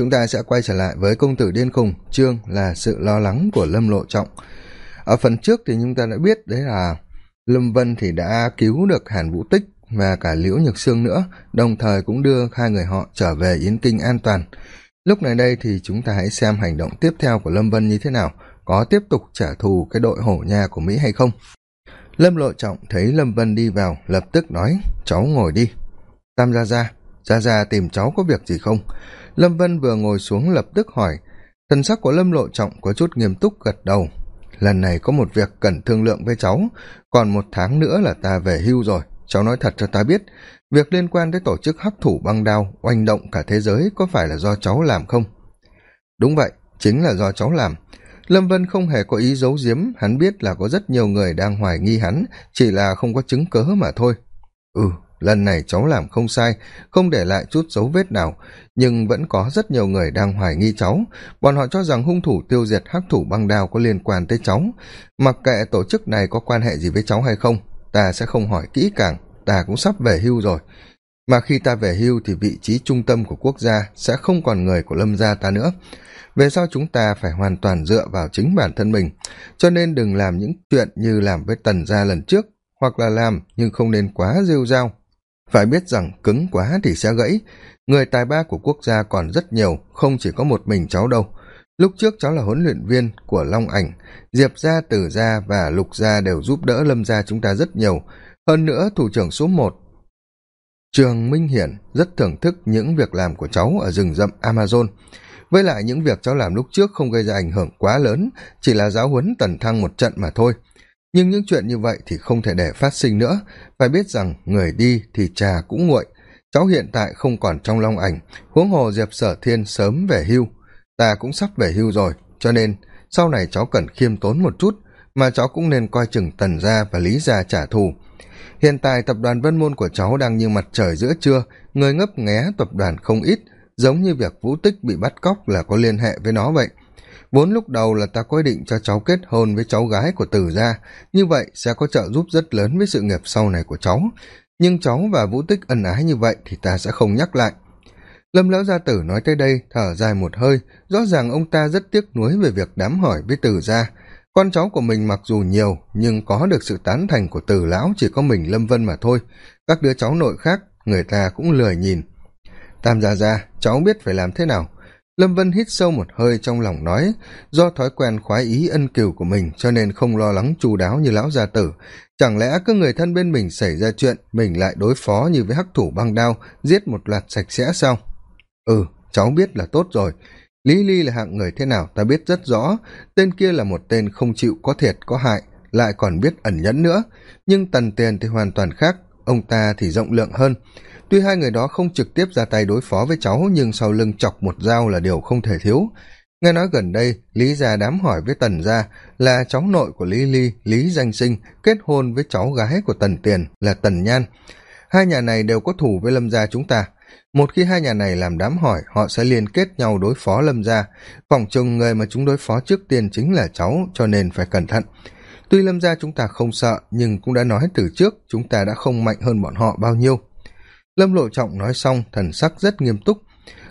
chúng ta sẽ quay trở lại với công tử điên khùng chương là sự lo lắng của lâm lộ trọng. Ở phần trước thì chúng ta đã biết đấy là lâm vân thì đã cứu được hàn vũ tích và cả liễu nhược sương nữa, đồng thời cũng đưa hai người họ trở về yến kinh an toàn. Lúc này đây thì chúng ta hãy xem hành động tiếp theo của lâm vân như thế nào, có tiếp tục trả thù cái đội hổ nha của mỹ hay không. Lâm lộ trọng thấy lâm vân đi vào, lập tức nói, cháu ngồi đi. Tam gia gia gia gia tìm cháu có việc gì không? Lâm vân vừa ngồi xuống lập tức hỏi, thần sắc của lâm lộ trọng có chút nghiêm túc gật đầu. Lần này có một việc cần thương lượng với cháu, còn một tháng nữa là ta về hưu rồi, cháu nói thật cho ta biết, việc liên quan tới tổ chức hắc thủ băng đao oanh động cả thế giới có phải là do cháu làm không? Đúng vậy, chính là do cháu làm. Lâm vân không hề có ý giấu giếm, hắn biết là có rất nhiều người đang hoài nghi hắn, chỉ là không có chứng cớ mà thôi. Ừ lần này cháu làm không sai, không để lại chút dấu vết nào, nhưng vẫn có rất nhiều người đang hoài nghi cháu. Bọn họ cho rằng hung thủ tiêu diệt hắc thủ băng đao có liên quan tới cháu. Mặc kệ tổ chức này có quan hệ gì với cháu hay không, ta sẽ không hỏi kỹ càng, ta cũng sắp về hưu rồi. Mà khi ta về hưu thì vị trí trung tâm của quốc gia sẽ không còn người của lâm gia ta nữa. Về sau chúng ta phải hoàn toàn dựa vào chính bản thân mình. Cho nên đừng làm những chuyện như làm với tần gia lần trước, hoặc là làm nhưng không nên quá rêu r a o phải biết rằng cứng quá thì sẽ gãy. Người tài ba của quốc gia còn rất nhiều, không chỉ có một mình cháu đâu. Lúc trước cháu là huấn luyện viên của long ảnh. Diệp gia tử gia và lục gia đều giúp đỡ lâm gia chúng ta rất nhiều. Hơn nữa, thủ trưởng số một, trường minh hiển, rất thưởng thức những việc làm của cháu ở rừng rậm amazon. Với lại những việc cháu làm lúc trước không gây ra ảnh hưởng quá lớn, chỉ là giáo huấn tần thăng một trận mà thôi nhưng những chuyện như vậy thì không thể để phát sinh nữa. Phải biết rằng người đi thì trà cũng nguội. Cháu hiện tại không còn trong long ảnh. Huống hồ diệp sở thiên sớm về hưu. Ta cũng sắp về hưu rồi, cho nên sau này cháu cần khiêm tốn một chút, mà cháu cũng nên coi chừng tần gia và lý gia trả thù. Hiện tại tập đoàn vân môn của cháu đang như mặt trời giữa trưa, người ngấp nghé tập đoàn không ít, giống như việc vũ tích bị bắt cóc là có liên hệ với nó vậy vốn lúc đầu là ta quyết định cho cháu kết hôn với cháu gái của tử gia. Như vậy sẽ có trợ giúp rất lớn với sự nghiệp sau này của cháu. Nhưng cháu và vũ tích ân ái như vậy thì ta sẽ không nhắc lại. Lâm lão gia tử nói tới đây, thở dài một hơi. Rõ ràng ông ta rất tiếc nuối về việc đám hỏi với tử gia. Con cháu của mình mặc dù nhiều, nhưng có được sự tán thành của tử lão chỉ có mình lâm vân mà thôi. Các đứa cháu nội khác, người ta cũng lười nhìn. Tam gia gia, cháu biết phải làm thế nào? Lâm vân hít sâu một hơi trong lòng nói, do thói quen khoái ý ân cừu của mình cho nên không lo lắng chu đáo như lão gia tử. Chẳng lẽ cứ người thân bên mình xảy ra chuyện, mình lại đối phó như với hắc thủ băng đao, giết một loạt sạch sẽ sao? Ừ cháu biết là tốt rồi. Lý ly là hạng người thế nào ta biết rất rõ. Tên kia là một tên không chịu có thiệt có hại, lại còn biết ẩn nhẫn nữa. Nhưng tần tiền thì hoàn toàn khác ông ta thì rộng lượng hơn. Tuy hai người đó không trực tiếp ra tay đối phó với cháu, nhưng sau lưng chọc một dao là điều không thể thiếu. Nghe nói gần đây, lý gia đám hỏi với tần gia là cháu nội của lý ly, lý danh sinh, kết hôn với cháu gái của tần tiền là tần nhan. Hai nhà này đều có thủ với lâm gia chúng ta. Một khi hai nhà này làm đám hỏi, họ sẽ liên kết nhau đối phó lâm gia. Phỏng chừng người mà chúng đối phó trước tiên chính là cháu, cho nên phải cẩn thận tuy lâm gia chúng ta không sợ, nhưng cũng đã nói từ trước chúng ta đã không mạnh hơn bọn họ bao nhiêu. Lâm lộ trọng nói xong, thần sắc rất nghiêm túc.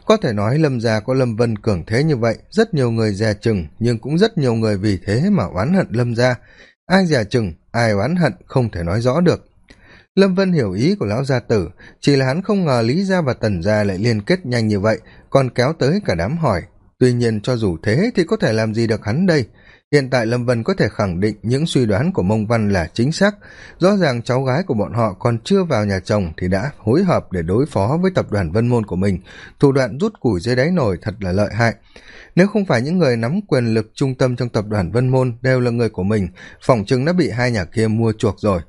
Có thể nói lâm gia có lâm vân cường thế như vậy, rất nhiều người dè chừng, nhưng cũng rất nhiều người vì thế mà oán hận lâm gia. Ai dè chừng, ai oán hận không thể nói rõ được. Lâm vân hiểu ý của lão gia tử, chỉ là hắn không ngờ lý gia và tần gia lại liên kết nhanh như vậy, còn kéo tới cả đám hỏi. Tuy nhiên cho dù thế thì có thể làm gì được hắn đây? Hiện tại lâm vân có thể khẳng định những suy đoán của mông văn là chính xác. Rõ ràng cháu gái của bọn họ còn chưa vào nhà chồng thì đã hối hợp để đối phó với tập đoàn vân môn của mình. Thủ đoạn rút củi dưới đáy nổi thật là lợi hại. Nếu không phải những người nắm quyền lực trung tâm trong tập đoàn vân môn đều là người của mình phỏng chừng đã bị hai nhà kia mua chuộc rồi.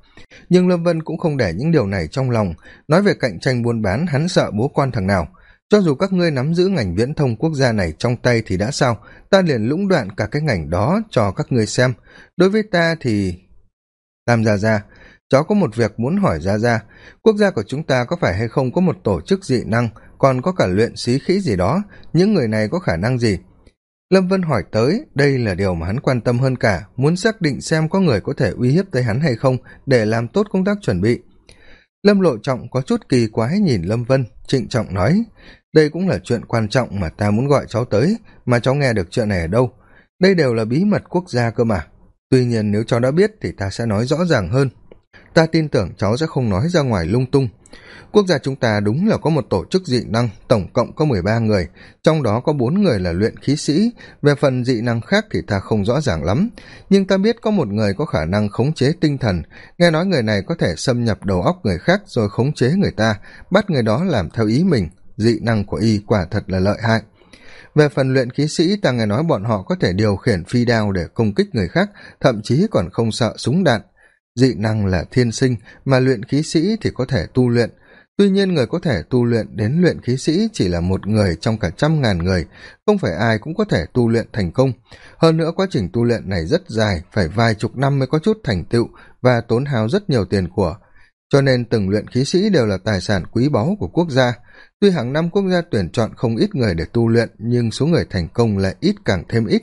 Nhưng lâm vân cũng không để những điều này trong lòng. Nói về cạnh tranh buôn bán, hắn sợ bố quan thằng nào cho dù các ngươi nắm giữ ngành viễn thông quốc gia này trong tay thì đã sao? Ta liền lũng đoạn cả cái ngành đó cho các ngươi xem. Đối với ta thì, tam gia gia cháu có một việc muốn hỏi gia gia. quốc gia của chúng ta có phải hay không có một tổ chức dị năng, còn có cả luyện xí khí gì đó? Những người này có khả năng gì? Lâm vân hỏi tới, đây là điều mà hắn quan tâm hơn cả, muốn xác định xem có người có thể uy hiếp tới hắn hay không, để làm tốt công tác chuẩn bị. Lâm lộ trọng có chút kỳ quái nhìn lâm vân, trịnh trọng nói đây cũng là chuyện quan trọng mà ta muốn gọi cháu tới, mà cháu nghe được chuyện này ở đâu. Đây đều là bí mật quốc gia cơ mà. Tuy nhiên nếu cháu đã biết thì ta sẽ nói rõ ràng hơn. Ta tin tưởng cháu sẽ không nói ra ngoài lung tung. Quốc gia chúng ta đúng là có một tổ chức dị năng, tổng cộng có mười ba người, trong đó có bốn người là luyện khí sĩ. Về phần dị năng khác thì ta không rõ ràng lắm, nhưng ta biết có một người có khả năng khống chế tinh thần. Nghe nói người này có thể xâm nhập đầu óc người khác rồi khống chế người ta, bắt người đó làm theo ý mình dị năng của y quả thật là lợi hại. Về phần luyện khí sĩ, ta nghe nói bọn họ có thể điều khiển phi đao để công kích người khác, thậm chí còn không sợ súng đạn. Dị năng là thiên sinh, mà luyện khí sĩ thì có thể tu luyện. Tuy nhiên người có thể tu luyện đến luyện khí sĩ chỉ là một người trong cả trăm ngàn người, không phải ai cũng có thể tu luyện thành công. Hơn nữa quá trình tu luyện này rất dài, phải vài chục năm mới có chút thành tựu và tốn hao rất nhiều tiền của. Cho nên từng luyện khí sĩ đều là tài sản quý báu của quốc gia tuy hàng năm quốc gia tuyển chọn không ít người để tu luyện nhưng số người thành công lại ít càng thêm ít.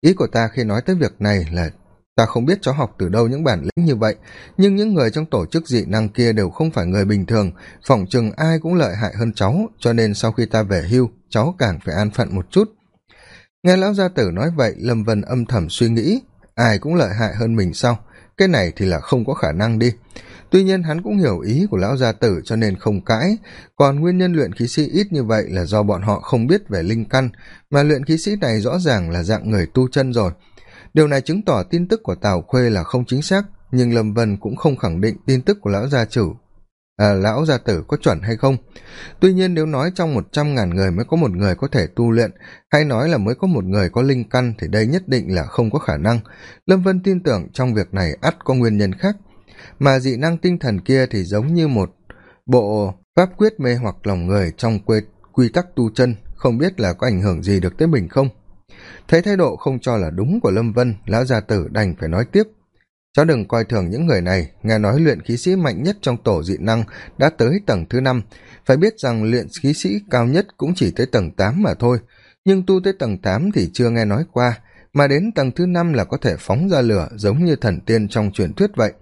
Ý của ta khi nói tới việc này là ta không biết cháu học từ đâu những bản lĩnh như vậy nhưng những người trong tổ chức dị năng kia đều không phải người bình thường. Phỏng chừng ai cũng lợi hại hơn cháu cho nên sau khi ta về hưu cháu càng phải an phận một chút. Nghe lão gia tử nói vậy lâm vân âm thầm suy nghĩ ai cũng lợi hại hơn mình sau, cái này thì là không có khả năng đi tuy nhiên hắn cũng hiểu ý của lão gia tử cho nên không cãi. Còn nguyên nhân luyện khí sĩ ít như vậy là do bọn họ không biết về linh căn mà luyện khí sĩ này rõ ràng là dạng người tu chân rồi. Điều này chứng tỏ tin tức của tào khuê là không chính xác nhưng lâm vân cũng không khẳng định tin tức của lão gia chủ à, lão gia tử có chuẩn hay không. Tuy nhiên nếu nói trong một trăm ngàn người mới có một người có thể tu luyện hay nói là mới có một người có linh căn thì đây nhất định là không có khả năng. Lâm vân tin tưởng trong việc này ắt có nguyên nhân khác mà dị năng tinh thần kia thì giống như một bộ pháp quyết mê hoặc lòng người trong quê, quy tắc tu chân không biết là có ảnh hưởng gì được tới mình không? Thấy thái độ không cho là đúng của lâm vân lão gia tử đành phải nói tiếp. Cháu đừng coi thường những người này nghe nói luyện khí sĩ mạnh nhất trong tổ dị năng đã tới tầng thứ năm. Phải biết rằng luyện khí sĩ cao nhất cũng chỉ tới tầng tám mà thôi nhưng tu tới tầng tám thì chưa nghe nói qua mà đến tầng thứ năm là có thể phóng ra lửa giống như thần tiên trong truyền thuyết vậy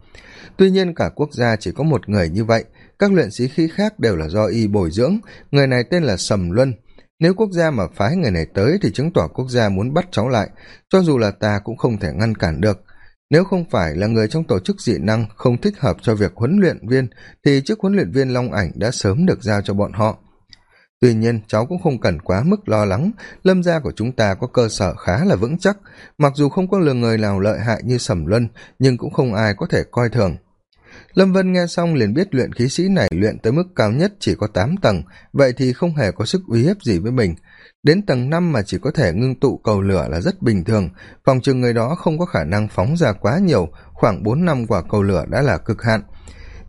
tuy nhiên cả quốc gia chỉ có một người như vậy. Các luyện sĩ khí khác đều là do y bồi dưỡng. Người này tên là sầm luân. Nếu quốc gia mà phái người này tới thì chứng tỏ quốc gia muốn bắt cháu lại. Cho dù là ta cũng không thể ngăn cản được. Nếu không phải là người trong tổ chức dị năng không thích hợp cho việc huấn luyện viên, thì chức huấn luyện viên long ảnh đã sớm được giao cho bọn họ tuy nhiên, cháu cũng không cần quá mức lo lắng. Lâm gia của chúng ta có cơ sở khá là vững chắc. Mặc dù không có lừa người nào lợi hại như sầm luân, nhưng cũng không ai có thể coi thường. Lâm vân nghe xong liền biết luyện khí sĩ này luyện tới mức cao nhất chỉ có tám tầng, vậy thì không hề có sức uy hiếp gì với mình. Đến tầng năm mà chỉ có thể ngưng tụ cầu lửa là rất bình thường. Phòng chừng người đó không có khả năng phóng ra quá nhiều, khoảng bốn năm quả cầu lửa đã là cực hạn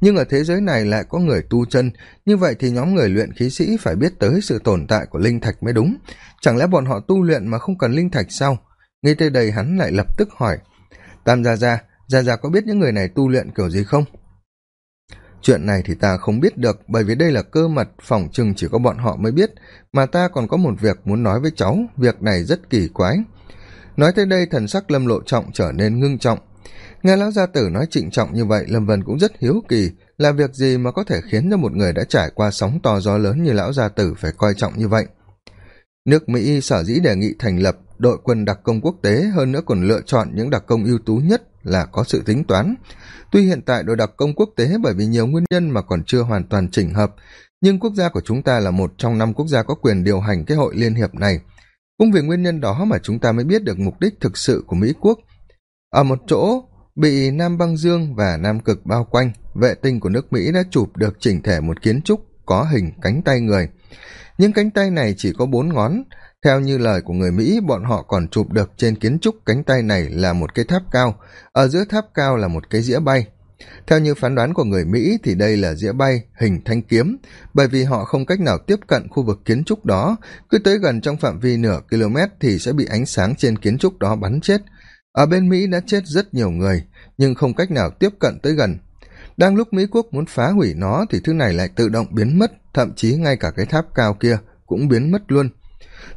nhưng ở thế giới này lại có người tu chân. Như vậy thì nhóm người luyện khí sĩ phải biết tới sự tồn tại của linh thạch mới đúng. Chẳng lẽ bọn họ tu luyện mà không cần linh thạch sao? Ngay tới đây hắn lại lập tức hỏi. Tam gia gia gia gia có biết những người này tu luyện kiểu gì không? Chuyện này thì ta không biết được, bởi vì đây là cơ mật phỏng chừng chỉ có bọn họ mới biết. Mà ta còn có một việc muốn nói với cháu, việc này rất kỳ quái. Nói tới đây thần sắc lâm lộ trọng trở nên ngưng trọng nghe lão gia tử nói trịnh trọng như vậy, lâm vân cũng rất hiếu kỳ. Là việc gì mà có thể khiến cho một người đã trải qua sóng to gió lớn như lão gia tử phải coi trọng như vậy? Nước mỹ, sở dĩ đề nghị thành lập đội quân đặc công quốc tế, hơn nữa còn lựa chọn những đặc công ưu tú nhất là có sự tính toán. Tuy hiện tại đội đặc công quốc tế bởi vì nhiều nguyên nhân mà còn chưa hoàn toàn chỉnh hợp, nhưng quốc gia của chúng ta là một trong năm quốc gia có quyền điều hành cái hội liên hiệp này. Cũng vì nguyên nhân đó mà chúng ta mới biết được mục đích thực sự của mỹ quốc. Ở một chỗ bị nam băng dương và nam cực bao quanh, vệ tinh của nước mỹ đã chụp được chỉnh thể một kiến trúc có hình cánh tay người. Những cánh tay này chỉ có bốn ngón. Theo như lời của người mỹ, bọn họ còn chụp được trên kiến trúc cánh tay này là một cái tháp cao. Ở giữa tháp cao là một cái dĩa bay. Theo như phán đoán của người mỹ thì đây là dĩa bay hình thanh kiếm, bởi vì họ không cách nào tiếp cận khu vực kiến trúc đó. Cứ tới gần trong phạm vi nửa km thì sẽ bị ánh sáng trên kiến trúc đó bắn chết ở bên mỹ đã chết rất nhiều người, nhưng không cách nào tiếp cận tới gần. Đang lúc mỹ quốc muốn phá hủy nó thì thứ này lại tự động biến mất, thậm chí ngay cả cái tháp cao kia cũng biến mất luôn.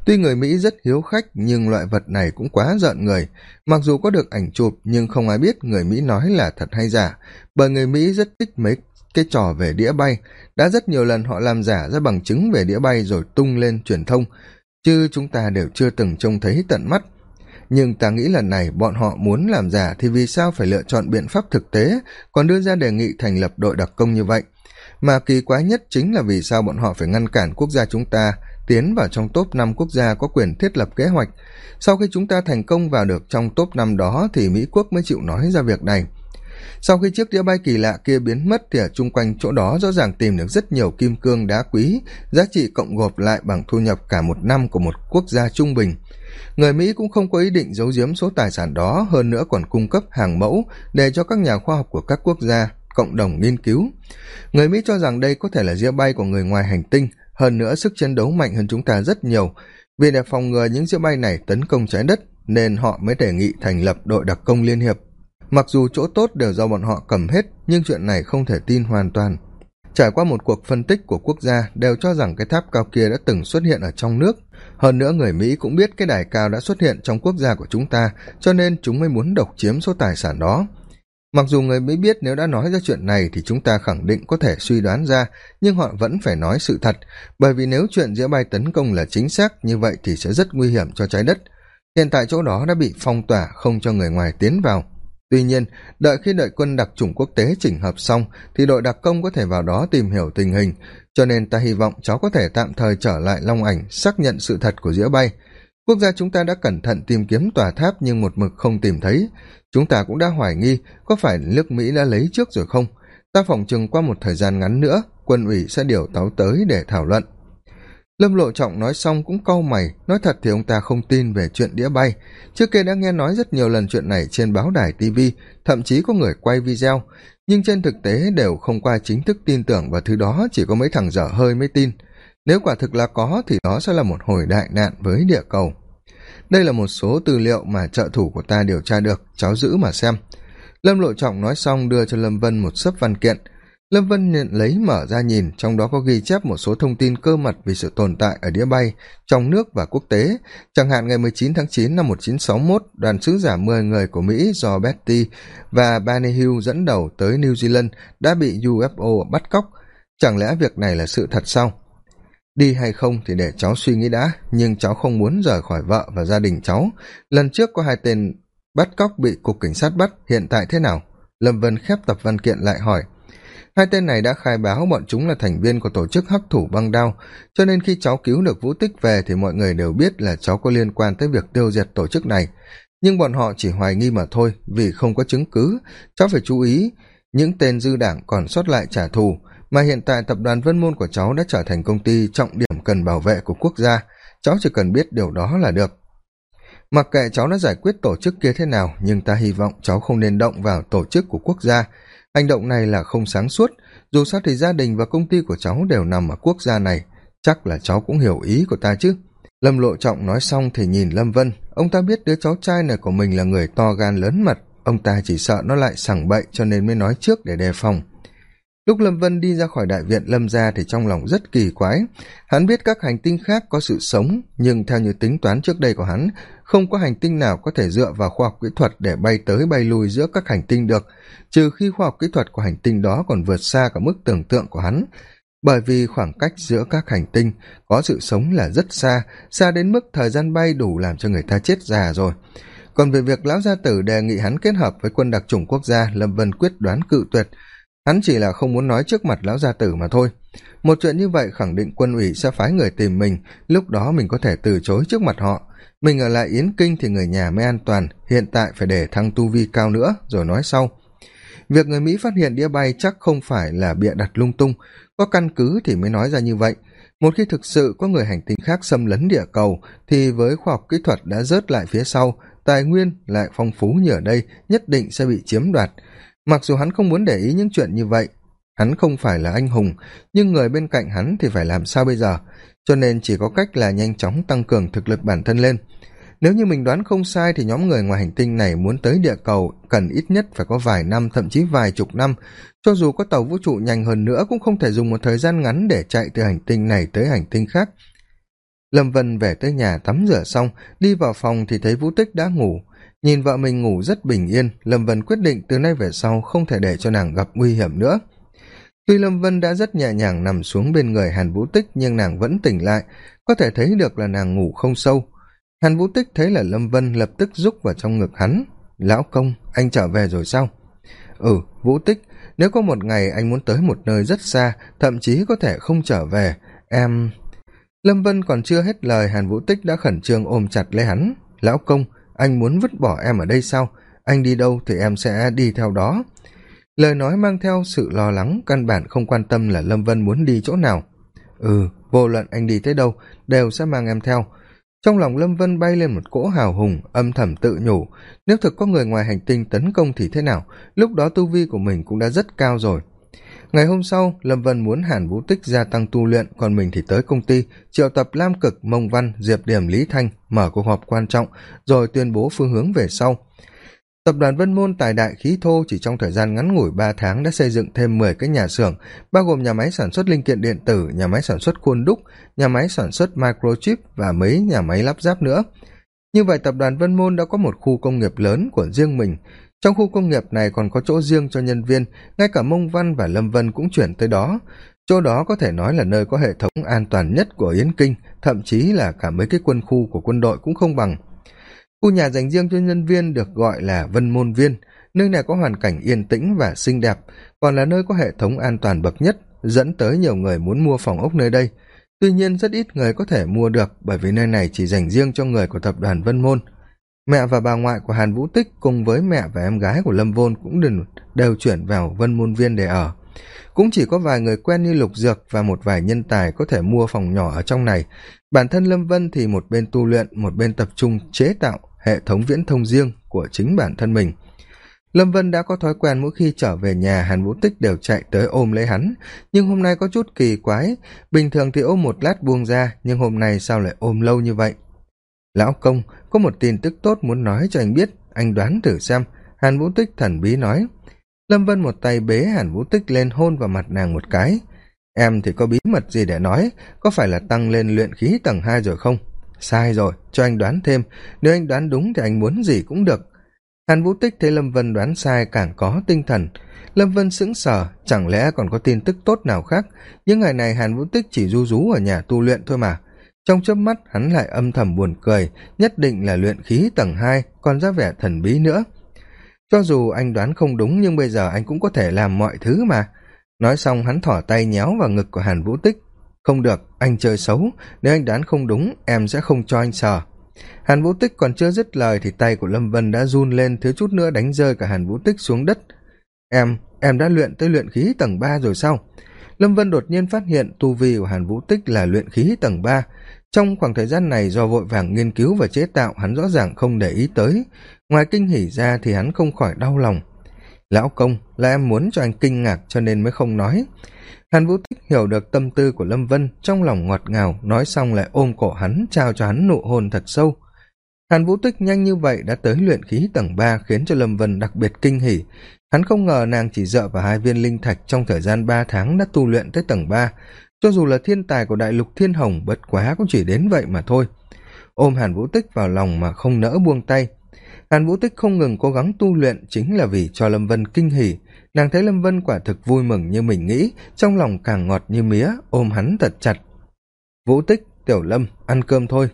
Tuy người mỹ rất hiếu khách, nhưng loại vật này cũng quá giận người. Mặc dù có được ảnh chụp, nhưng không ai biết người mỹ nói là thật hay giả, bởi người mỹ rất thích mấy cái trò về đĩa bay. Đã rất nhiều lần họ làm giả ra bằng chứng về đĩa bay rồi tung lên truyền thông, chứ chúng ta đều chưa từng trông thấy tận mắt nhưng ta nghĩ lần này bọn họ muốn làm giả thì vì sao phải lựa chọn biện pháp thực tế, còn đưa ra đề nghị thành lập đội đặc công như vậy? Mà kỳ quái nhất chính là vì sao bọn họ phải ngăn cản quốc gia chúng ta, tiến vào trong top năm quốc gia có quyền thiết lập kế hoạch. Sau khi chúng ta thành công vào được trong top năm đó thì mỹ quốc mới chịu nói ra việc này. Sau khi chiếc đĩa bay kỳ lạ kia biến mất thì ở chung quanh chỗ đó rõ ràng tìm được rất nhiều kim cương đá quý, giá trị cộng gộp lại bằng thu nhập cả một năm của một quốc gia trung bình người mỹ cũng không có ý định giấu giếm số tài sản đó, hơn nữa còn cung cấp hàng mẫu để cho các nhà khoa học của các quốc gia, cộng đồng nghiên cứu. Người mỹ cho rằng đây có thể là ria bay của người ngoài hành tinh, hơn nữa sức chiến đấu mạnh hơn chúng ta rất nhiều. Vì để phòng ngừa những ria bay này tấn công trái đất, nên họ mới đề nghị thành lập đội đặc công liên hiệp. Mặc dù chỗ tốt đều do bọn họ cầm hết, nhưng chuyện này không thể tin hoàn toàn trải qua một cuộc phân tích của quốc gia đều cho rằng cái tháp cao kia đã từng xuất hiện ở trong nước. Hơn nữa, người mỹ cũng biết cái đài cao đã xuất hiện trong quốc gia của chúng ta, cho nên chúng mới muốn độc chiếm số tài sản đó. Mặc dù người mỹ biết nếu đã nói ra chuyện này thì chúng ta khẳng định có thể suy đoán ra, nhưng họ vẫn phải nói sự thật, bởi vì nếu chuyện giữa bay tấn công là chính xác như vậy thì sẽ rất nguy hiểm cho trái đất. Hiện tại chỗ đó đã bị phong tỏa, không cho người ngoài tiến vào tuy nhiên, đợi khi đợi quân đặc chủng quốc tế chỉnh hợp xong, thì đội đặc công có thể vào đó tìm hiểu tình hình. Cho nên ta hy vọng cháu có thể tạm thời trở lại long ảnh, xác nhận sự thật của dĩa bay. Quốc gia chúng ta đã cẩn thận tìm kiếm tòa tháp nhưng một mực không tìm thấy. Chúng ta cũng đã hoài nghi có phải nước mỹ đã lấy trước rồi không. Ta phỏng chừng qua một thời gian ngắn nữa, quân ủy sẽ điều táo tới để thảo luận lâm lộ trọng nói xong cũng cau mày, nói thật thì ông ta không tin về chuyện đĩa bay. Trước kia đã nghe nói rất nhiều lần chuyện này trên báo đài tv thậm chí có người quay video. Nhưng trên thực tế đều không qua chính thức tin tưởng và thứ đó, chỉ có mấy thằng dở hơi mới tin. Nếu quả thực là có thì đó sẽ là một hồi đại nạn với địa cầu. Đây là một số tư liệu mà trợ thủ của ta điều tra được, cháu giữ mà xem. Lâm lộ trọng nói xong đưa cho lâm vân một sấp văn kiện lâm vân nhận lấy mở ra nhìn trong đó có ghi chép một số thông tin cơ mật về sự tồn tại ở đĩa bay trong nước và quốc tế. Chẳng hạn ngày 19 tháng 9 năm 1961, đoàn sứ giả 10 người của mỹ do betty và barney hill dẫn đầu tới new zealand đã bị ufo bắt cóc. Chẳng lẽ việc này là sự thật sao? Đi hay không thì để cháu suy nghĩ đã nhưng cháu không muốn rời khỏi vợ và gia đình cháu. Lần trước có hai tên bắt cóc bị cục cảnh sát bắt hiện tại thế nào? Lâm vân khép tập văn kiện lại hỏi hai tên này đã khai báo bọn chúng là thành viên của tổ chức hắc thủ băng đao. Cho nên khi cháu cứu được vũ tích về thì mọi người đều biết là cháu có liên quan tới việc tiêu diệt tổ chức này. Nhưng bọn họ chỉ hoài nghi mà thôi, vì không có chứng cứ. Cháu phải chú ý, những tên dư đảng còn sót lại trả thù. Mà hiện tại tập đoàn vân môn của cháu đã trở thành công ty trọng điểm cần bảo vệ của quốc gia. Cháu chỉ cần biết điều đó là được. Mặc kệ cháu đã giải quyết tổ chức kia thế nào, nhưng ta hy vọng cháu không nên động vào tổ chức của quốc gia hành động này là không sáng suốt, dù sao thì gia đình và công ty của cháu đều nằm ở quốc gia này, chắc là cháu cũng hiểu ý của ta chứ. Lâm lộ trọng nói xong thì nhìn lâm vân, ông ta biết đứa cháu trai này của mình là người to gan lớn mật, ông ta chỉ sợ nó lại sẳng bậy cho nên mới nói trước để đề phòng lúc lâm vân đi ra khỏi đại viện, lâm gia thì trong lòng rất kỳ quái. Hắn biết các hành tinh khác có sự sống, nhưng theo như tính toán trước đây của hắn, không có hành tinh nào có thể dựa vào khoa học kỹ thuật để bay tới bay lui giữa các hành tinh được, trừ khi khoa học kỹ thuật của hành tinh đó còn vượt xa cả mức tưởng tượng của hắn. Bởi vì khoảng cách giữa các hành tinh có sự sống là rất xa xa đến mức thời gian bay đủ làm cho người ta chết già rồi. Còn về việc lão gia tử đề nghị hắn kết hợp với quân đặc chủng quốc gia, lâm vân quyết đoán cự tuyệt hắn chỉ là không muốn nói trước mặt lão gia tử mà thôi. Một chuyện như vậy khẳng định quân ủy sẽ phái người tìm mình, lúc đó mình có thể từ chối trước mặt họ. Mình ở lại yến kinh thì người nhà mới an toàn, hiện tại phải để thăng tu vi cao nữa, rồi nói sau. Việc người mỹ phát hiện đĩa bay chắc không phải là bịa đặt lung tung, có căn cứ thì mới nói ra như vậy. Một khi thực sự có người hành tinh khác xâm lấn địa cầu, thì với khoa học kỹ thuật đã rớt lại phía sau, tài nguyên lại phong phú như ở đây, nhất định sẽ bị chiếm đoạt mặc dù hắn không muốn để ý những chuyện như vậy, hắn không phải là anh hùng, nhưng người bên cạnh hắn thì phải làm sao bây giờ? Cho nên chỉ có cách là nhanh chóng tăng cường thực lực bản thân lên. Nếu như mình đoán không sai thì nhóm người ngoài hành tinh này muốn tới địa cầu cần ít nhất phải có vài năm, thậm chí vài chục năm. Cho dù có tàu vũ trụ nhanh hơn nữa cũng không thể dùng một thời gian ngắn để chạy từ hành tinh này tới hành tinh khác. Lâm vân về tới nhà tắm rửa xong, đi vào phòng thì thấy vũ tích đã ngủ nhìn vợ mình ngủ rất bình yên, lâm vân quyết định từ nay về sau không thể để cho nàng gặp nguy hiểm nữa. Tuy lâm vân đã rất nhẹ nhàng nằm xuống bên người hàn vũ tích, nhưng nàng vẫn tỉnh lại, có thể thấy được là nàng ngủ không sâu. Hàn vũ tích thấy là lâm vân lập tức rúc vào trong ngực hắn. Lão công, anh trở về rồi sao? Ừ vũ tích, nếu có một ngày anh muốn tới một nơi rất xa, thậm chí có thể không trở về, em lâm vân còn chưa hết lời, hàn vũ tích đã khẩn trương ôm chặt lấy hắn. Lão công anh muốn vứt bỏ em ở đây sao? Anh đi đâu thì em sẽ đi theo đó. Lời nói mang theo sự lo lắng, căn bản không quan tâm là lâm vân muốn đi chỗ nào. Ừ vô luận anh đi tới đâu, đều sẽ mang em theo. Trong lòng lâm vân bay lên một cỗ hào hùng, âm thầm tự nhủ, nếu thực có người ngoài hành tinh tấn công thì thế nào? Lúc đó tu vi của mình cũng đã rất cao rồi ngày hôm sau, lâm vân muốn hàn vũ tích gia tăng tu luyện, còn mình thì tới công ty. Triệu tập lam cực, mông văn, diệp điểm, lý thanh mở cuộc họp quan trọng, rồi tuyên bố phương hướng về sau. Tập đoàn vân môn tài đại khí thô chỉ trong thời gian ngắn ngủi ba tháng đã xây dựng thêm mười cái nhà xưởng, bao gồm nhà máy sản xuất linh kiện điện tử, nhà máy sản xuất khuôn đúc, nhà máy sản xuất microchip và mấy nhà máy lắp ráp nữa. Như vậy, tập đoàn vân môn đã có một khu công nghiệp lớn của riêng mình trong khu công nghiệp này còn có chỗ riêng cho nhân viên, ngay cả mông văn và lâm vân cũng chuyển tới đó. Chỗ đó có thể nói là nơi có hệ thống an toàn nhất của yến kinh, thậm chí là cả mấy cái quân khu của quân đội cũng không bằng. Khu nhà dành riêng cho nhân viên được gọi là vân môn viên. Nơi này có hoàn cảnh yên tĩnh và xinh đẹp, còn là nơi có hệ thống an toàn bậc nhất, dẫn tới nhiều người muốn mua phòng ốc nơi đây. Tuy nhiên rất ít người có thể mua được, bởi vì nơi này chỉ dành riêng cho người của tập đoàn vân môn mẹ và bà ngoại của hàn vũ tích cùng với mẹ và em gái của lâm vôn cũng đừng đều chuyển vào vân môn viên để ở. Cũng chỉ có vài người quen như lục dược và một vài nhân tài có thể mua phòng nhỏ ở trong này. Bản thân lâm vân thì một bên tu luyện, một bên tập trung chế tạo hệ thống viễn thông riêng của chính bản thân mình. Lâm vân đã có thói quen mỗi khi trở về nhà, hàn vũ tích đều chạy tới ôm lấy hắn. Nhưng hôm nay có chút kỳ quái, bình thường thì ôm một lát buông ra, nhưng hôm nay sao lại ôm lâu như vậy? Lão công, có một tin tức tốt muốn nói cho anh biết, anh đoán thử xem. Hàn vũ tích thần bí nói. Lâm vân một tay bế hàn vũ tích lên hôn vào mặt nàng một cái. Em thì có bí mật gì để nói? Có phải là tăng lên luyện khí tầng hai rồi không? Sai rồi, cho anh đoán thêm. Nếu anh đoán đúng thì anh muốn gì cũng được. Hàn vũ tích thấy lâm vân đoán sai càng có tinh thần. Lâm vân sững sờ, chẳng lẽ còn có tin tức tốt nào khác? Những ngày này hàn vũ tích chỉ du rú ở nhà tu luyện thôi mà trong chớp mắt, hắn lại âm thầm buồn cười, nhất định là luyện khí tầng hai, còn ra vẻ thần bí nữa. Cho dù anh đoán không đúng, nhưng bây giờ anh cũng có thể làm mọi thứ mà. Nói xong, hắn thỏ tay nhéo vào ngực của hàn vũ tích. Không được, anh chơi xấu, nếu anh đoán không đúng, em sẽ không cho anh sờ. Hàn vũ tích còn chưa dứt lời thì tay của lâm vân đã run lên, thiếu chút nữa đánh rơi cả hàn vũ tích xuống đất. Em em đã luyện tới luyện khí tầng ba rồi sao? Lâm vân đột nhiên phát hiện tu vi của hàn vũ tích là luyện khí tầng ba trong khoảng thời gian này, do vội vàng nghiên cứu và chế tạo, hắn rõ ràng không để ý tới. Ngoài kinh hỉ ra thì hắn không khỏi đau lòng. Lão công, là em muốn cho anh kinh ngạc cho nên mới không nói. Hàn vũ tích hiểu được tâm tư của lâm vân, trong lòng ngọt ngào, nói xong lại ôm cổ hắn, trao cho hắn nụ hôn thật sâu. Hàn vũ tích nhanh như vậy đã tới luyện khí tầng ba, khiến cho lâm vân đặc biệt kinh hỉ. Hắn không ngờ nàng chỉ dựa vào hai viên linh thạch trong thời gian ba tháng đã tu luyện tới tầng ba cho dù là thiên tài của đại lục thiên hồng, bất quá cũng chỉ đến vậy mà thôi. Ôm hàn vũ tích vào lòng mà không nỡ buông tay. Hàn vũ tích không ngừng cố gắng tu luyện chính là vì cho lâm vân kinh hỉ. Nàng thấy lâm vân quả thực vui mừng như mình nghĩ, trong lòng càng ngọt như mía, ôm hắn thật chặt. Vũ tích, tiểu lâm, ăn cơm thôi.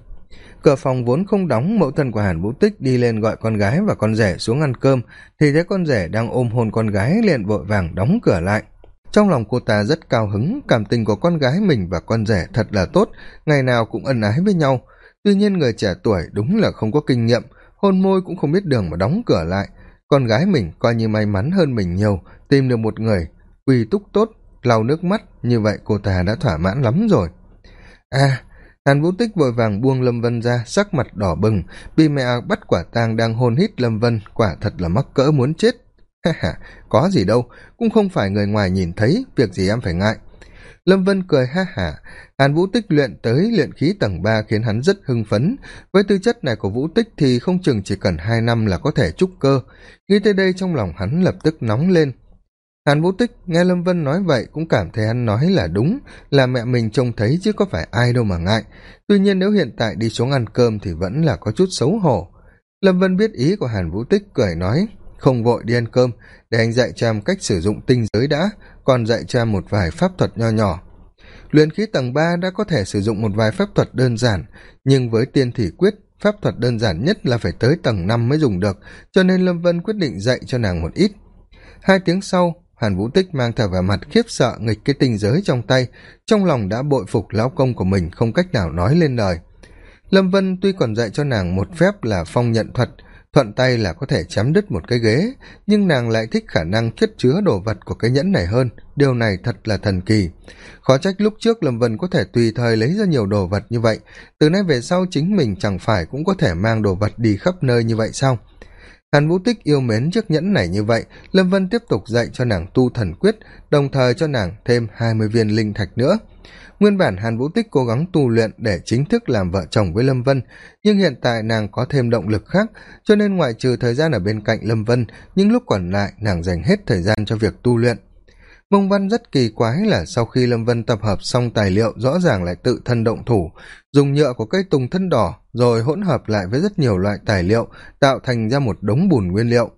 Cửa phòng vốn không đóng, mẫu thân của hàn vũ tích đi lên gọi con gái và con rể xuống ăn cơm, thì thấy con rể đang ôm hôn con gái liền vội vàng đóng cửa lại trong lòng cô ta rất cao hứng, cảm tình của con gái mình và con rể thật là tốt, ngày nào cũng ân ái với nhau. Tuy nhiên người trẻ tuổi đúng là không có kinh nghiệm, hôn môi cũng không biết đường mà đóng cửa lại. Con gái mình coi như may mắn hơn mình nhiều, tìm được một người quy túc tốt, lau nước mắt, như vậy cô ta đã thỏa mãn lắm rồi. À hàn vũ tích vội vàng buông lâm vân ra, sắc mặt đỏ bừng bị mẹ bắt quả tang đang hôn hít lâm vân, quả thật là mắc cỡ muốn chết ha ha, có gì đâu, cũng không phải người ngoài nhìn thấy, việc gì em phải ngại. Lâm vân cười ha hả hàn vũ tích luyện tới luyện khí tầng ba khiến hắn rất hưng phấn. Với tư chất này của vũ tích thì không chừng chỉ cần hai năm là có thể trúc cơ. Nghĩ tới đây trong lòng hắn lập tức nóng lên. Hàn vũ tích nghe lâm vân nói vậy cũng cảm thấy hắn nói là đúng, là mẹ mình trông thấy chứ có phải ai đâu mà ngại. Tuy nhiên nếu hiện tại đi xuống ăn cơm thì vẫn là có chút xấu hổ. Lâm vân biết ý của hàn vũ tích, cười nói không vội đi ăn cơm, để anh dạy cha cách sử dụng tinh giới đã, còn dạy cha một vài pháp thuật nho nhỏ. Luyện khí tầng ba đã có thể sử dụng một vài pháp thuật đơn giản, nhưng với tiên thủy quyết, pháp thuật đơn giản nhất là phải tới tầng năm mới dùng được, cho nên lâm vân quyết định dạy cho nàng một ít. Hai tiếng sau, hàn vũ tích mang theo vẻ mặt khiếp sợ nghịch cái tinh giới trong tay, trong lòng đã bội phục lão công của mình không cách nào nói lên lời. Lâm vân tuy còn dạy cho nàng một phép là phong nhận thuật thuận tay là có thể chém đứt một cái ghế, nhưng nàng lại thích khả năng chất chứa đồ vật của cái nhẫn này hơn. Điều này thật là thần kỳ. Khó trách lúc trước lâm vân có thể tùy thời lấy ra nhiều đồ vật như vậy. Từ nay về sau chính mình chẳng phải cũng có thể mang đồ vật đi khắp nơi như vậy sao? Hàn vũ tích yêu mến chiếc nhẫn này như vậy, lâm vân tiếp tục dạy cho nàng tu thần quyết, đồng thời cho nàng thêm hai mươi viên linh thạch nữa nguyên bản hàn vũ tích cố gắng tu luyện để chính thức làm vợ chồng với lâm vân, nhưng hiện tại nàng có thêm động lực khác, cho nên ngoại trừ thời gian ở bên cạnh lâm vân, những lúc còn lại nàng dành hết thời gian cho việc tu luyện. Mông văn rất kỳ quái là sau khi lâm vân tập hợp xong tài liệu, rõ ràng lại tự thân động thủ, dùng nhựa của cây tùng thân đỏ, rồi hỗn hợp lại với rất nhiều loại tài liệu, tạo thành ra một đống bùn nguyên liệu.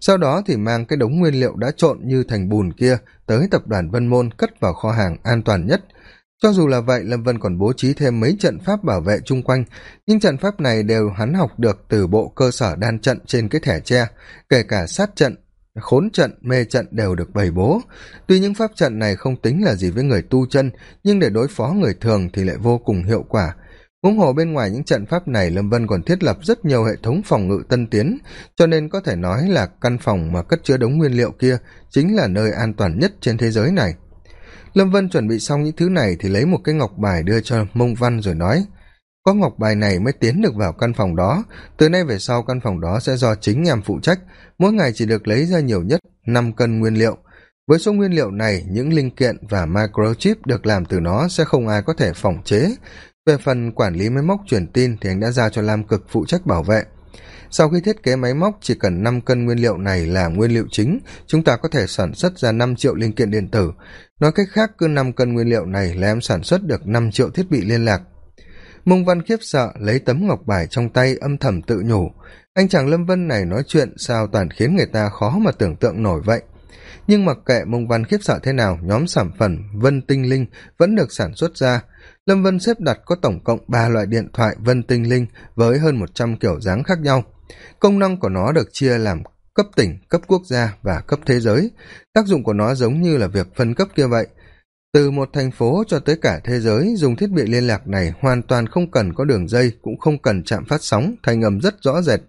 Sau đó thì mang cái đống nguyên liệu đã trộn như thành bùn kia tới tập đoàn vân môn cất vào kho hàng an toàn nhất cho dù là vậy, lâm vân còn bố trí thêm mấy trận pháp bảo vệ chung quanh. Nhưng trận pháp này đều hắn học được từ bộ cơ sở đan trận trên cái thẻ tre. Kể cả sát trận, khốn trận, mê trận đều được bày bố. Tuy những pháp trận này không tính là gì với người tu chân, nhưng để đối phó người thường thì lại vô cùng hiệu quả. Huống hồ bên ngoài những trận pháp này, lâm vân còn thiết lập rất nhiều hệ thống phòng ngự tân tiến, cho nên có thể nói là căn phòng mà cất chứa đống nguyên liệu kia chính là nơi an toàn nhất trên thế giới này lâm vân chuẩn bị xong những thứ này thì lấy một cái ngọc bài đưa cho mông văn rồi nói, có ngọc bài này mới tiến được vào căn phòng đó. Từ nay về sau căn phòng đó sẽ do chính em phụ trách. Mỗi ngày chỉ được lấy ra nhiều nhất năm cân nguyên liệu. Với số nguyên liệu này, những linh kiện và microchip được làm từ nó sẽ không ai có thể phòng chế. Về phần quản lý máy móc truyền tin thì anh đã giao cho lam cực phụ trách bảo vệ. Sau khi thiết kế máy móc, chỉ cần năm cân nguyên liệu này là nguyên liệu chính. Chúng ta có thể sản xuất ra năm triệu linh kiện điện tử nói cách khác, cứ năm cân nguyên liệu này là em sản xuất được năm triệu thiết bị liên lạc. Mông văn khiếp sợ, lấy tấm ngọc bài trong tay, âm thầm tự nhủ. Anh chàng lâm vân này nói chuyện sao toàn khiến người ta khó mà tưởng tượng nổi vậy? Nhưng mặc kệ mông văn khiếp sợ thế nào, nhóm sản phẩm vân tinh linh vẫn được sản xuất ra. Lâm vân xếp đặt có tổng cộng ba loại điện thoại vân tinh linh với hơn một trăm kiểu dáng khác nhau. Công năng của nó được chia làm cấp tỉnh, cấp quốc gia và cấp thế giới. Tác dụng của nó giống như là việc phân cấp kia vậy. Từ một thành phố cho tới cả thế giới, dùng thiết bị liên lạc này hoàn toàn không cần có đường dây, cũng không cần chạm phát sóng thành âm rất rõ rệt.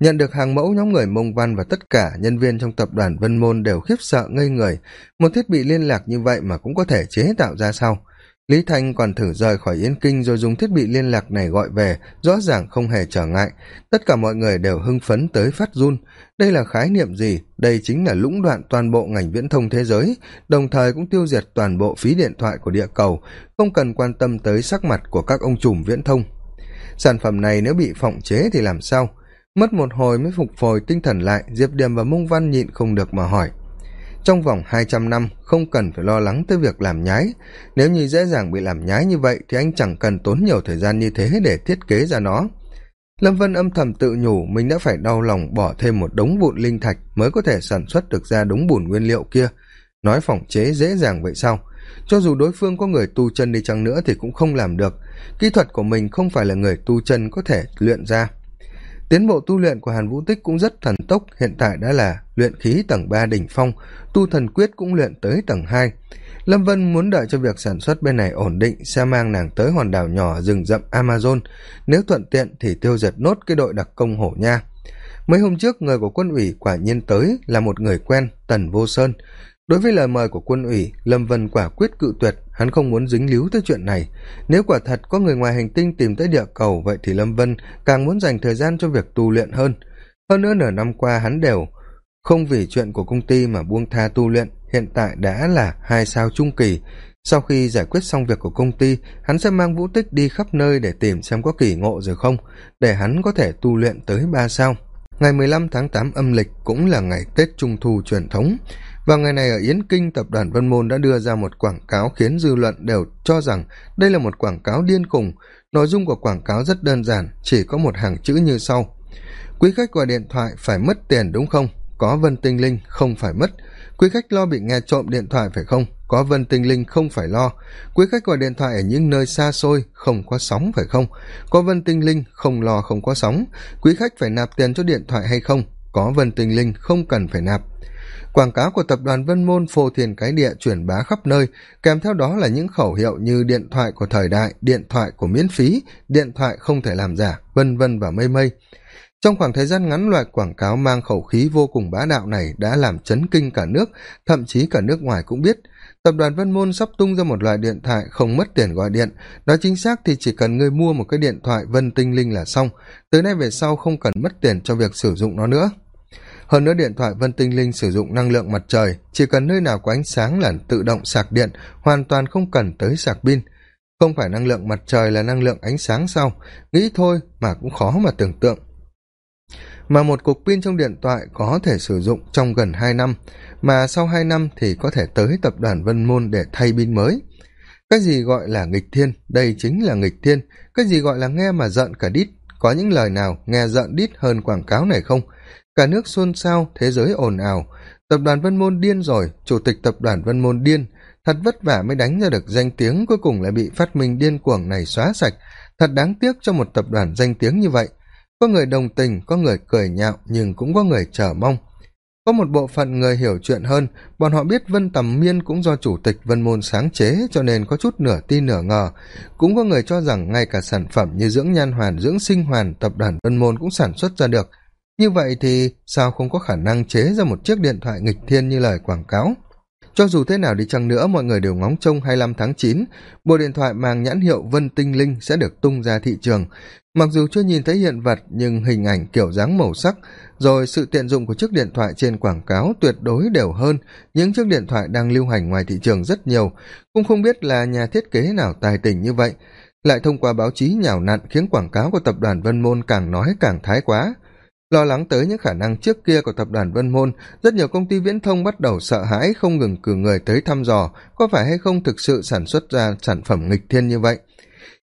Nhận được hàng mẫu nhóm người mông văn và tất cả nhân viên trong tập đoàn vân môn đều khiếp sợ, ngây người. Một thiết bị liên lạc như vậy mà cũng có thể chế tạo ra sau lý thanh còn thử rời khỏi yên kinh rồi dùng thiết bị liên lạc này gọi về, rõ ràng không hề trở ngại. Tất cả mọi người đều hưng phấn tới phát run. Đây là khái niệm gì? Đây chính là lũng đoạn toàn bộ ngành viễn thông thế giới, đồng thời cũng tiêu diệt toàn bộ phí điện thoại của địa cầu, không cần quan tâm tới sắc mặt của các ông trùm viễn thông. Sản phẩm này nếu bị phỏng chế thì làm sao? Mất một hồi mới phục hồi tinh thần lại, diệp điềm và mông văn nhịn không được mà hỏi trong vòng hai trăm năm, không cần phải lo lắng tới việc làm nhái. Nếu như dễ dàng bị làm nhái như vậy, thì anh chẳng cần tốn nhiều thời gian như thế để thiết kế ra nó. Lâm vân âm thầm tự nhủ, mình đã phải đau lòng bỏ thêm một đống vụn linh thạch mới có thể sản xuất được ra đống bùn nguyên liệu kia. Nói phỏng chế dễ dàng vậy sao? Cho dù đối phương có người tu chân đi chăng nữa thì cũng không làm được. Kỹ thuật của mình không phải là người tu chân có thể luyện ra. Tiến bộ tu luyện của hàn vũ tích cũng rất thần tốc, hiện tại đã là luyện khí tầng ba đỉnh phong, tu thần quyết cũng luyện tới tầng hai. Lâm vân muốn đợi cho việc sản xuất bên này ổn định sẽ mang nàng tới hòn đảo nhỏ rừng rậm amazon. Nếu thuận tiện thì tiêu diệt nốt cái đội đặc công hổ nha. Mấy hôm trước, người của quân ủy quả nhiên tới là một người quen, tần vô sơn. Đối với lời mời của quân ủy, lâm vân quả quyết cự tuyệt. Hắn không muốn dính líu tới chuyện này. Nếu quả thật có người ngoài hành tinh tìm tới địa cầu, vậy thì lâm vân càng muốn dành thời gian cho việc tu luyện hơn. Hơn nữa nửa năm qua, hắn đều không vì chuyện của công ty mà buông tha tu luyện, hiện tại đã là hai sao trung kỳ. Sau khi giải quyết xong việc của công ty, hắn sẽ mang vũ tích đi khắp nơi để tìm xem có kỳ ngộ rồi không, để hắn có thể tu luyện tới ba sao. Ngày mười lăm tháng tám âm lịch cũng là ngày tết trung thu truyền thống. Vào ngày này ở yến kinh, tập đoàn vân môn đã đưa ra một quảng cáo khiến dư luận đều cho rằng đây là một quảng cáo điên khùng. Nội dung của quảng cáo rất đơn giản, chỉ có một hàng chữ như sau. Quý khách gọi điện thoại phải mất tiền đúng không? Có vân tinh linh không phải mất. Quý khách lo bị nghe trộm điện thoại phải không? Có vân tinh linh không phải lo. Quý khách gọi điện thoại ở những nơi xa xôi, không có sóng phải không? Có vân tinh linh không lo không có sóng. Quý khách phải nạp tiền cho điện thoại hay không? Có vân tinh linh không cần phải nạp. Quảng cáo của tập đoàn vân môn phô thiền cái địa truyền bá khắp nơi, kèm theo đó là những khẩu hiệu như điện thoại của thời đại, điện thoại của miễn phí, điện thoại không thể làm giả, vân vân và mây mây trong khoảng thời gian ngắn, loại quảng cáo mang khẩu khí vô cùng bá đạo này đã làm chấn kinh cả nước, thậm chí cả nước ngoài cũng biết. Tập đoàn vân môn sắp tung ra một loại điện thoại không mất tiền gọi điện. Nói chính xác thì chỉ cần ngươi mua một cái điện thoại vân tinh linh là xong. Từ nay về sau không cần mất tiền cho việc sử dụng nó nữa. Hơn nữa điện thoại vân tinh linh sử dụng năng lượng mặt trời. Chỉ cần nơi nào có ánh sáng là tự động sạc điện, hoàn toàn không cần tới sạc pin. Không phải năng lượng mặt trời là năng lượng ánh sáng sao? Nghĩ thôi mà cũng khó mà tưởng tượng mà một cục pin trong điện thoại có thể sử dụng trong gần hai năm, mà sau hai năm thì có thể tới tập đoàn vân môn để thay pin mới. Cái gì gọi là nghịch thiên? Đây chính là nghịch thiên. Cái gì gọi là nghe mà giận cả đít? Có những lời nào nghe giận đít hơn quảng cáo này không? Cả nước xôn xao, thế giới ồn ào. Tập đoàn vân môn điên rồi, chủ tịch tập đoàn vân môn điên. Thật vất vả mới đánh ra được danh tiếng, cuối cùng lại bị phát minh điên cuồng này xóa sạch. Thật đáng tiếc cho một tập đoàn danh tiếng như vậy có người đồng tình, có người cười nhạo, nhưng cũng có người chờ mong. Có một bộ phận người hiểu chuyện hơn, bọn họ biết vân tầm miên cũng do chủ tịch vân môn sáng chế cho nên có chút nửa tin nửa ngờ. Cũng có người cho rằng ngay cả sản phẩm như dưỡng nhan hoàn, dưỡng sinh hoàn, tập đoàn vân môn cũng sản xuất ra được. Như vậy thì sao không có khả năng chế ra một chiếc điện thoại nghịch thiên như lời quảng cáo? Cho dù thế nào đi chăng nữa, mọi người đều ngóng trông hai mươi tháng chín, bộ điện thoại mang nhãn hiệu vân tinh linh sẽ được tung ra thị trường. Mặc dù chưa nhìn thấy hiện vật, nhưng hình ảnh, kiểu dáng màu sắc, rồi sự tiện dụng của chiếc điện thoại trên quảng cáo tuyệt đối đều hơn những chiếc điện thoại đang lưu hành ngoài thị trường rất nhiều. Cũng không biết là nhà thiết kế nào tài tình như vậy. Lại thông qua báo chí nhào nặn khiến quảng cáo của tập đoàn vân môn càng nói càng thái quá lo lắng tới những khả năng trước kia của tập đoàn vân môn, rất nhiều công ty viễn thông bắt đầu sợ hãi không ngừng cử người tới thăm dò, có phải hay không thực sự sản xuất ra sản phẩm nghịch thiên như vậy?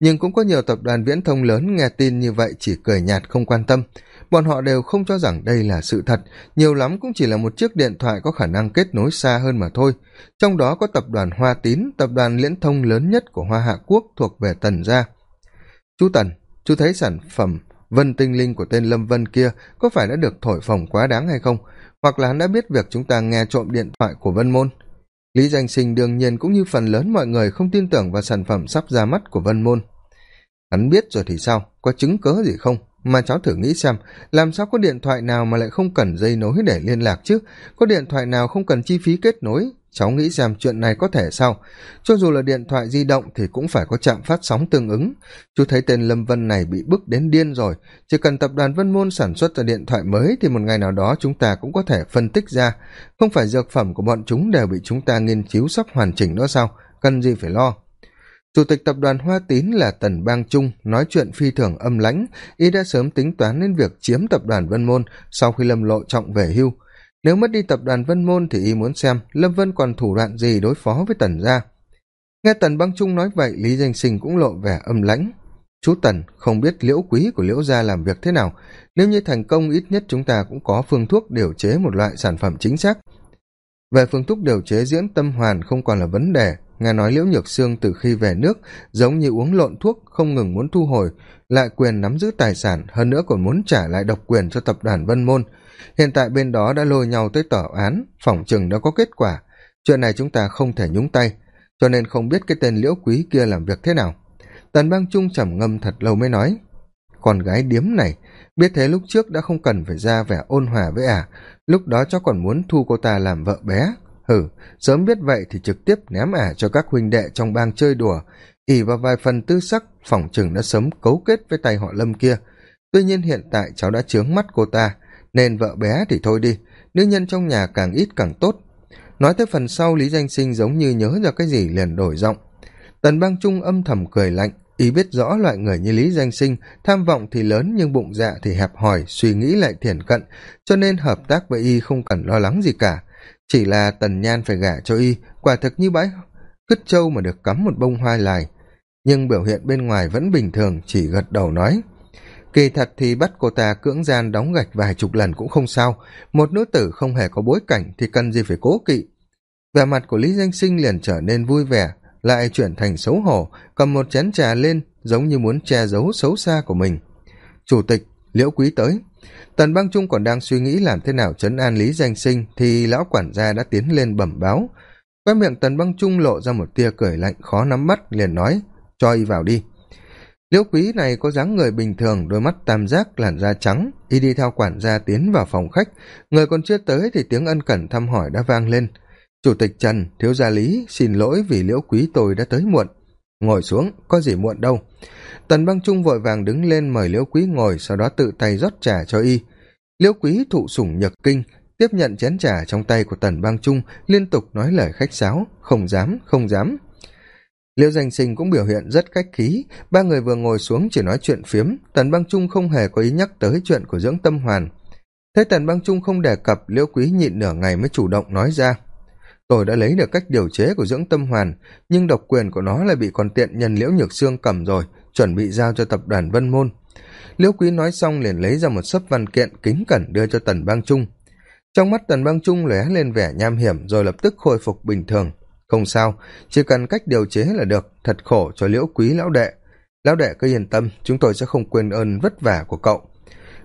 Nhưng cũng có nhiều tập đoàn viễn thông lớn nghe tin như vậy chỉ cười nhạt không quan tâm. Bọn họ đều không cho rằng đây là sự thật, nhiều lắm cũng chỉ là một chiếc điện thoại có khả năng kết nối xa hơn mà thôi. Trong đó có tập đoàn hoa tín, tập đoàn liễn thông lớn nhất của hoa hạ quốc thuộc về tần gia. Chú tần, chú thấy sản phẩm vân tinh linh của tên lâm vân kia có phải đã được thổi phồng quá đáng hay không? Hoặc là hắn đã biết việc chúng ta nghe trộm điện thoại của vân môn? Lý danh sinh đương nhiên cũng như phần lớn mọi người không tin tưởng vào sản phẩm sắp ra mắt của vân môn. Hắn biết rồi thì sao? Có chứng cớ gì không? Mà cháu thử nghĩ xem, làm sao có điện thoại nào mà lại không cần dây nối để liên lạc chứ? Có điện thoại nào không cần chi phí kết nối? Cháu nghĩ xem chuyện này có thể sao? Cho dù là điện thoại di động thì cũng phải có trạm phát sóng tương ứng. Chú thấy tên lâm vân này bị bức đến điên rồi. Chỉ cần tập đoàn vân môn sản xuất ra điện thoại mới thì một ngày nào đó chúng ta cũng có thể phân tích ra. Không phải dược phẩm của bọn chúng đều bị chúng ta nghiên cứu sắp hoàn chỉnh nữa sao? Cần gì phải lo. Chủ tịch tập đoàn hoa tín là tần bang trung, nói chuyện phi thường âm lãnh. Y đã sớm tính toán đến việc chiếm tập đoàn vân môn sau khi lâm lộ trọng về hưu nếu mất đi tập đoàn vân môn thì y muốn xem lâm vân còn thủ đoạn gì đối phó với tần gia. Nghe tần băng trung nói vậy, lý danh sinh cũng lộ vẻ âm lãnh. Chú tần không biết liễu quý của liễu gia làm việc thế nào. Nếu như thành công, ít nhất chúng ta cũng có phương thuốc điều chế một loại sản phẩm chính xác. Về phương thuốc điều chế diễn tâm hoàn không còn là vấn đề. Nghe nói liễu nhược sương từ khi về nước giống như uống lộn thuốc, không ngừng muốn thu hồi, lại quyền nắm giữ tài sản, hơn nữa còn muốn trả lại độc quyền cho tập đoàn vân môn hiện tại bên đó đã lôi nhau tới tòa án, phỏng chừng đã có kết quả. Chuyện này chúng ta không thể nhúng tay, cho nên không biết cái tên liễu quý kia làm việc thế nào. Tần bang trung trầm ngâm thật lâu mới nói, con gái điếm này, biết thế lúc trước đã không cần phải ra vẻ ôn hòa với ả à. lúc đó cháu còn muốn thu cô ta làm vợ bé. Hử sớm biết vậy thì trực tiếp ném ả cho các huynh đệ trong bang chơi đùa. Ỉ vào vài phần tư sắc, phỏng chừng đã sớm cấu kết với tay họ lâm kia. Tuy nhiên hiện tại cháu đã chướng mắt cô ta nên vợ bé thì thôi đi, nữ nhân trong nhà càng ít càng tốt. Nói tới phần sau, lý danh sinh giống như nhớ ra cái gì liền đổi giọng. Tần bang trung âm thầm cười lạnh, ý biết rõ loại người như lý danh sinh, tham vọng thì lớn nhưng bụng dạ thì hẹp hòi, suy nghĩ lại thiển cận, cho nên hợp tác với y không cần lo lắng gì cả. Chỉ là tần nhan phải gả cho y, quả thực như bãi cứt trâu mà được cắm một bông hoa lài. Nhưng biểu hiện bên ngoài vẫn bình thường, chỉ gật đầu nói kỳ thật thì bắt cô ta cưỡng gian đóng gạch vài chục lần cũng không sao. Một nữ tử không hề có bối cảnh thì cần gì phải cố kỵ. Vẻ mặt của lý danh sinh liền trở nên vui vẻ, lại chuyển thành xấu hổ, cầm một chén trà lên, giống như muốn che giấu xấu xa của mình. Chủ tịch, liễu quý tới. Tần băng trung còn đang suy nghĩ làm thế nào chấn an lý danh sinh thì lão quản gia đã tiến lên bẩm báo. Quét miệng tần băng trung lộ ra một tia cười lạnh khó nắm mắt, liền nói, cho y vào đi liễu quý này có dáng người bình thường, đôi mắt tam giác, làn da trắng y đi theo quản gia tiến vào phòng khách, người còn chưa tới thì tiếng ân cần thăm hỏi đã vang lên. Chủ tịch trần, thiếu gia lý, xin lỗi vì liễu quý tôi đã tới muộn. Ngồi xuống, có gì muộn đâu. Tần băng trung vội vàng đứng lên mời liễu quý ngồi, sau đó tự tay rót trà cho y. Liễu quý thụ sủng nhược kinh, tiếp nhận chén trà trong tay của tần băng trung, liên tục nói lời khách sáo, không dám không dám liễu danh sinh cũng biểu hiện rất khách khí. Ba người vừa ngồi xuống chỉ nói chuyện phiếm. Tần băng trung không hề có ý nhắc tới chuyện của dưỡng tâm hoàn. Thấy tần băng trung không đề cập liễu quý nhịn nửa ngày mới chủ động nói ra. Tôi đã lấy được cách điều chế của dưỡng tâm hoàn, nhưng độc quyền của nó lại bị con tiện nhân liễu nhược Sương cầm rồi, chuẩn bị giao cho tập đoàn vân môn. Liễu quý nói xong liền lấy ra một sấp văn kiện kính cẩn đưa cho tần bang trung. Trong mắt tần bang trung lóe lên vẻ nham hiểm rồi lập tức khôi phục bình thường không sao, chỉ cần cách điều chế là được. Thật khổ cho liễu quý lão đệ. Lão đệ cứ yên tâm, chúng tôi sẽ không quên ơn vất vả của cậu.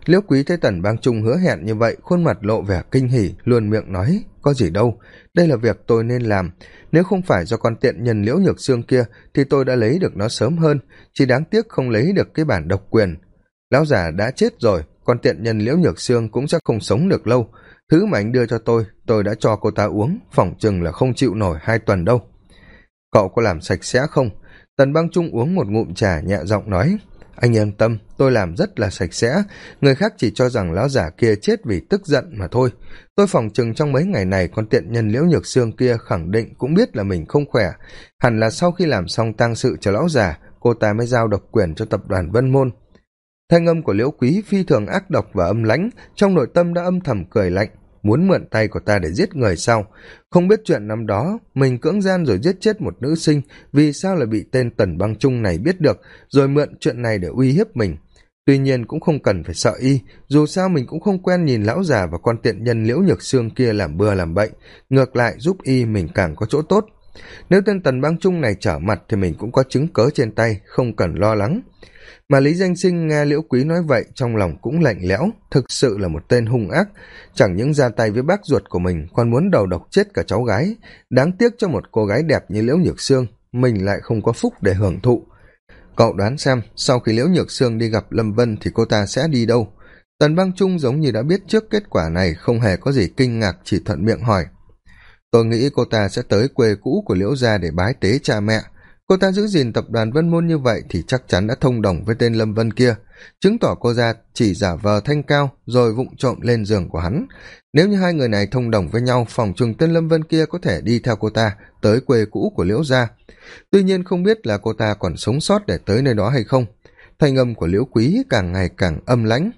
Liễu quý thấy tần bang trung hứa hẹn như vậy, khuôn mặt lộ vẻ kinh hỉ, luôn miệng nói, có gì đâu, đây là việc tôi nên làm. Nếu không phải do con tiện nhân liễu nhược xương kia, thì tôi đã lấy được nó sớm hơn. Chỉ đáng tiếc không lấy được cái bản độc quyền. Lão già đã chết rồi, con tiện nhân liễu nhược xương cũng sẽ không sống được lâu thứ mà anh đưa cho tôi tôi đã cho cô ta uống, phỏng chừng là không chịu nổi hai tuần đâu. Cậu có làm sạch sẽ không? Tần băng trung uống một ngụm trà nhẹ giọng nói, anh yên tâm, tôi làm rất là sạch sẽ. Người khác chỉ cho rằng lão giả kia chết vì tức giận mà thôi. Tôi phòng chừng trong mấy ngày này con tiện nhân liễu nhược xương kia khẳng định cũng biết là mình không khỏe. Hẳn là sau khi làm xong tang sự cho lão già, cô ta mới giao độc quyền cho tập đoàn vân môn thanh âm của liễu quý phi thường ác độc và âm lãnh, trong nội tâm đã âm thầm cười lạnh, muốn mượn tay của ta để giết người sau. Không biết chuyện năm đó, mình cưỡng gian rồi giết chết một nữ sinh, vì sao lại bị tên tần băng trung này biết được, rồi mượn chuyện này để uy hiếp mình. Tuy nhiên cũng không cần phải sợ y, dù sao mình cũng không quen nhìn lão già và con tiện nhân liễu nhược xương kia làm bừa làm bệnh. ngược lại giúp y mình càng có chỗ tốt. Nếu tên tần băng trung này trở mặt thì mình cũng có chứng cớ trên tay, không cần lo lắng mà lý danh sinh nghe liễu quý nói vậy, trong lòng cũng lạnh lẽo, thực sự là một tên hung ác. Chẳng những ra tay với bác ruột của mình, còn muốn đầu độc chết cả cháu gái. Đáng tiếc cho một cô gái đẹp như liễu nhược sương, mình lại không có phúc để hưởng thụ. Cậu đoán xem, sau khi liễu nhược sương đi gặp lâm vân thì cô ta sẽ đi đâu? Tần băng trung giống như đã biết trước kết quả này, không hề có gì kinh ngạc, chỉ thuận miệng hỏi. Tôi nghĩ cô ta sẽ tới quê cũ của liễu gia để bái tế cha mẹ cô ta giữ gìn tập đoàn vân môn như vậy thì chắc chắn đã thông đồng với tên lâm vân kia, chứng tỏ cô ra chỉ giả vờ thanh cao rồi vụng trộm lên giường của hắn. Nếu như hai người này thông đồng với nhau, phòng chừng tên lâm vân kia có thể đi theo cô ta tới quê cũ của liễu gia. Tuy nhiên không biết là cô ta còn sống sót để tới nơi đó hay không. Thanh âm của liễu quý càng ngày càng âm lãnh.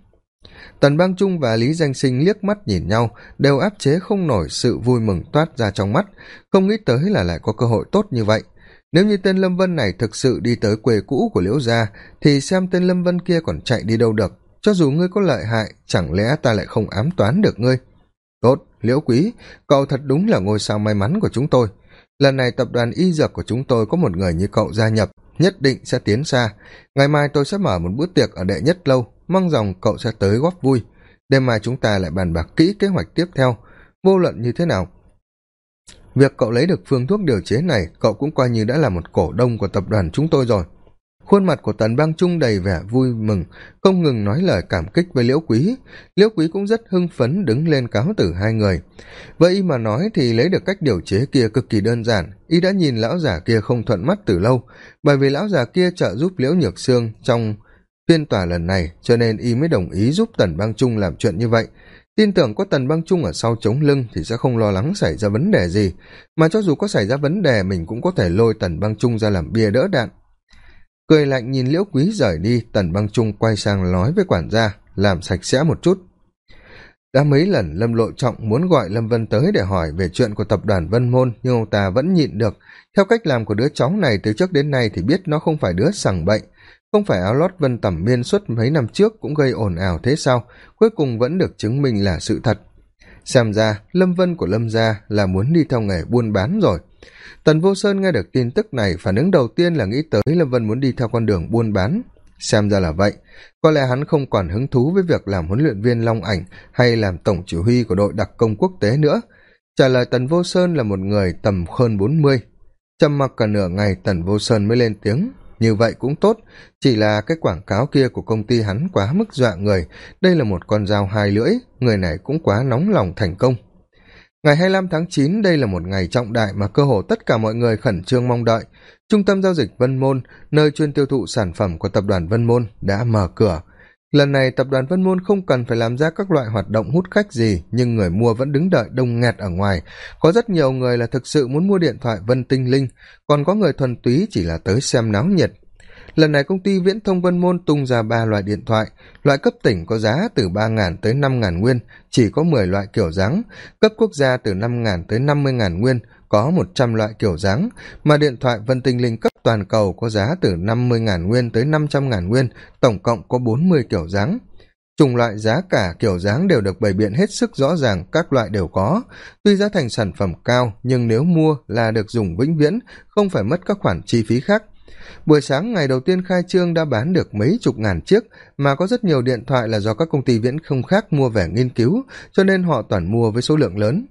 Tần bang trung và lý danh sinh liếc mắt nhìn nhau, đều áp chế không nổi sự vui mừng toát ra trong mắt. Không nghĩ tới là lại có cơ hội tốt như vậy nếu như tên lâm vân này thực sự đi tới quê cũ của liễu gia, thì xem tên lâm vân kia còn chạy đi đâu được. Cho dù ngươi có lợi hại, chẳng lẽ ta lại không ám toán được ngươi? Tốt, liễu quý, cậu thật đúng là ngôi sao may mắn của chúng tôi. Lần này tập đoàn y dược của chúng tôi có một người như cậu gia nhập, nhất định sẽ tiến xa. Ngày mai tôi sẽ mở một bữa tiệc ở đệ nhất lâu, mong rằng cậu sẽ tới góp vui. Đêm mai chúng ta lại bàn bạc kỹ kế hoạch tiếp theo. Vô luận như thế nào việc cậu lấy được phương thuốc điều chế này, cậu cũng coi như đã là một cổ đông của tập đoàn chúng tôi rồi. Khuôn mặt của tần bang trung đầy vẻ vui mừng, không ngừng nói lời cảm kích với liễu quý. Liễu quý cũng rất hưng phấn đứng lên cáo tử hai người. Vậy mà nói thì lấy được cách điều chế kia cực kỳ đơn giản. Y đã nhìn lão già kia không thuận mắt từ lâu, bởi vì lão già kia trợ giúp liễu nhược sương trong phiên tòa lần này, cho nên y mới đồng ý giúp tần bang trung làm chuyện như vậy tin tưởng có tần băng trung ở sau chống lưng thì sẽ không lo lắng xảy ra vấn đề gì. Mà cho dù có xảy ra vấn đề, mình cũng có thể lôi tần băng trung ra làm bia đỡ đạn. Cười lạnh nhìn liễu quý rời đi, tần băng trung quay sang nói với quản gia, làm sạch sẽ một chút. Đã mấy lần lâm lộ trọng muốn gọi lâm vân tới để hỏi về chuyện của tập đoàn vân môn, nhưng ông ta vẫn nhịn được. Theo cách làm của đứa cháu này từ trước đến nay thì biết nó không phải đứa sằng bệnh không phải áo lót vân tẩm miên suốt mấy năm trước cũng gây ồn ào thế sao? Cuối cùng vẫn được chứng minh là sự thật. Xem ra, lâm vân của lâm gia là muốn đi theo nghề buôn bán rồi. Tần vô sơn nghe được tin tức này phản ứng đầu tiên là nghĩ tới lâm vân muốn đi theo con đường buôn bán. Xem ra là vậy. Có lẽ hắn không còn hứng thú với việc làm huấn luyện viên long ảnh hay làm tổng chỉ huy của đội đặc công quốc tế nữa. Trả lời tần vô sơn là một người tầm hơn bốn mươi. Trầm mặc cả nửa ngày, tần vô sơn mới lên tiếng như vậy cũng tốt, chỉ là cái quảng cáo kia của công ty hắn quá mức dọa người. Đây là một con dao hai lưỡi, người này cũng quá nóng lòng thành công. Ngày 25 tháng 9 đây là một ngày trọng đại mà cơ hồ tất cả mọi người khẩn trương mong đợi. Trung tâm giao dịch vân môn, nơi chuyên tiêu thụ sản phẩm của tập đoàn vân môn, đã mở cửa lần này, tập đoàn vân môn không cần phải làm ra các loại hoạt động hút khách gì, nhưng người mua vẫn đứng đợi đông nghẹt ở ngoài. Có rất nhiều người là thực sự muốn mua điện thoại vân tinh linh, còn có người thuần túy chỉ là tới xem náo nhiệt. Lần này, công ty viễn thông vân môn tung ra ba loại điện thoại. Loại cấp tỉnh có giá từ ba ngàn tới năm ngàn nguyên, chỉ có mười loại kiểu dáng. Cấp quốc gia từ năm ngàn tới năm mươi ngàn nguyên, có một trăm loại kiểu dáng. Mà điện thoại vân tinh linh cấp toàn cầu có giá từ năm mươi ngàn nguyên tới năm trăm ngàn nguyên, tổng cộng có bốn mươi kiểu dáng. Chủng loại giá cả kiểu dáng đều được bày biện hết sức rõ ràng, các loại đều có. Tuy giá thành sản phẩm cao, nhưng nếu mua là được dùng vĩnh viễn, không phải mất các khoản chi phí khác buổi sáng, ngày đầu tiên khai trương đã bán được mấy chục ngàn chiếc, mà có rất nhiều điện thoại là do các công ty viễn không khác mua về nghiên cứu, cho nên họ toàn mua với số lượng lớn.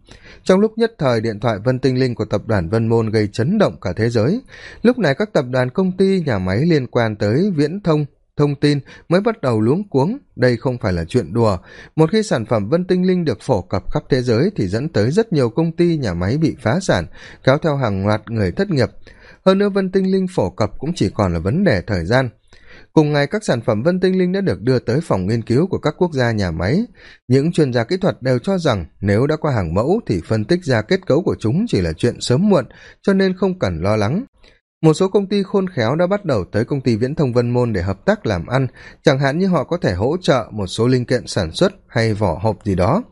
Trong lúc nhất thời, điện thoại vân tinh linh của tập đoàn vân môn gây chấn động cả thế giới. Lúc này, các tập đoàn, công ty, nhà máy liên quan tới viễn thông thông tin mới bắt đầu luống cuống. Đây không phải là chuyện đùa. Một khi sản phẩm vân tinh linh được phổ cập khắp thế giới thì dẫn tới rất nhiều công ty, nhà máy bị phá sản, kéo theo hàng loạt người thất nghiệp hơn nữa, vân tinh linh phổ cập cũng chỉ còn là vấn đề thời gian. Cùng ngày, các sản phẩm vân tinh linh đã được đưa tới phòng nghiên cứu của các quốc gia nhà máy. Những chuyên gia kỹ thuật đều cho rằng nếu đã qua hàng mẫu thì phân tích ra kết cấu của chúng chỉ là chuyện sớm muộn, cho nên không cần lo lắng. Một số công ty khôn khéo đã bắt đầu tới công ty viễn thông vân môn để hợp tác làm ăn. Chẳng hạn như họ có thể hỗ trợ một số linh kiện sản xuất hay vỏ hộp gì đó.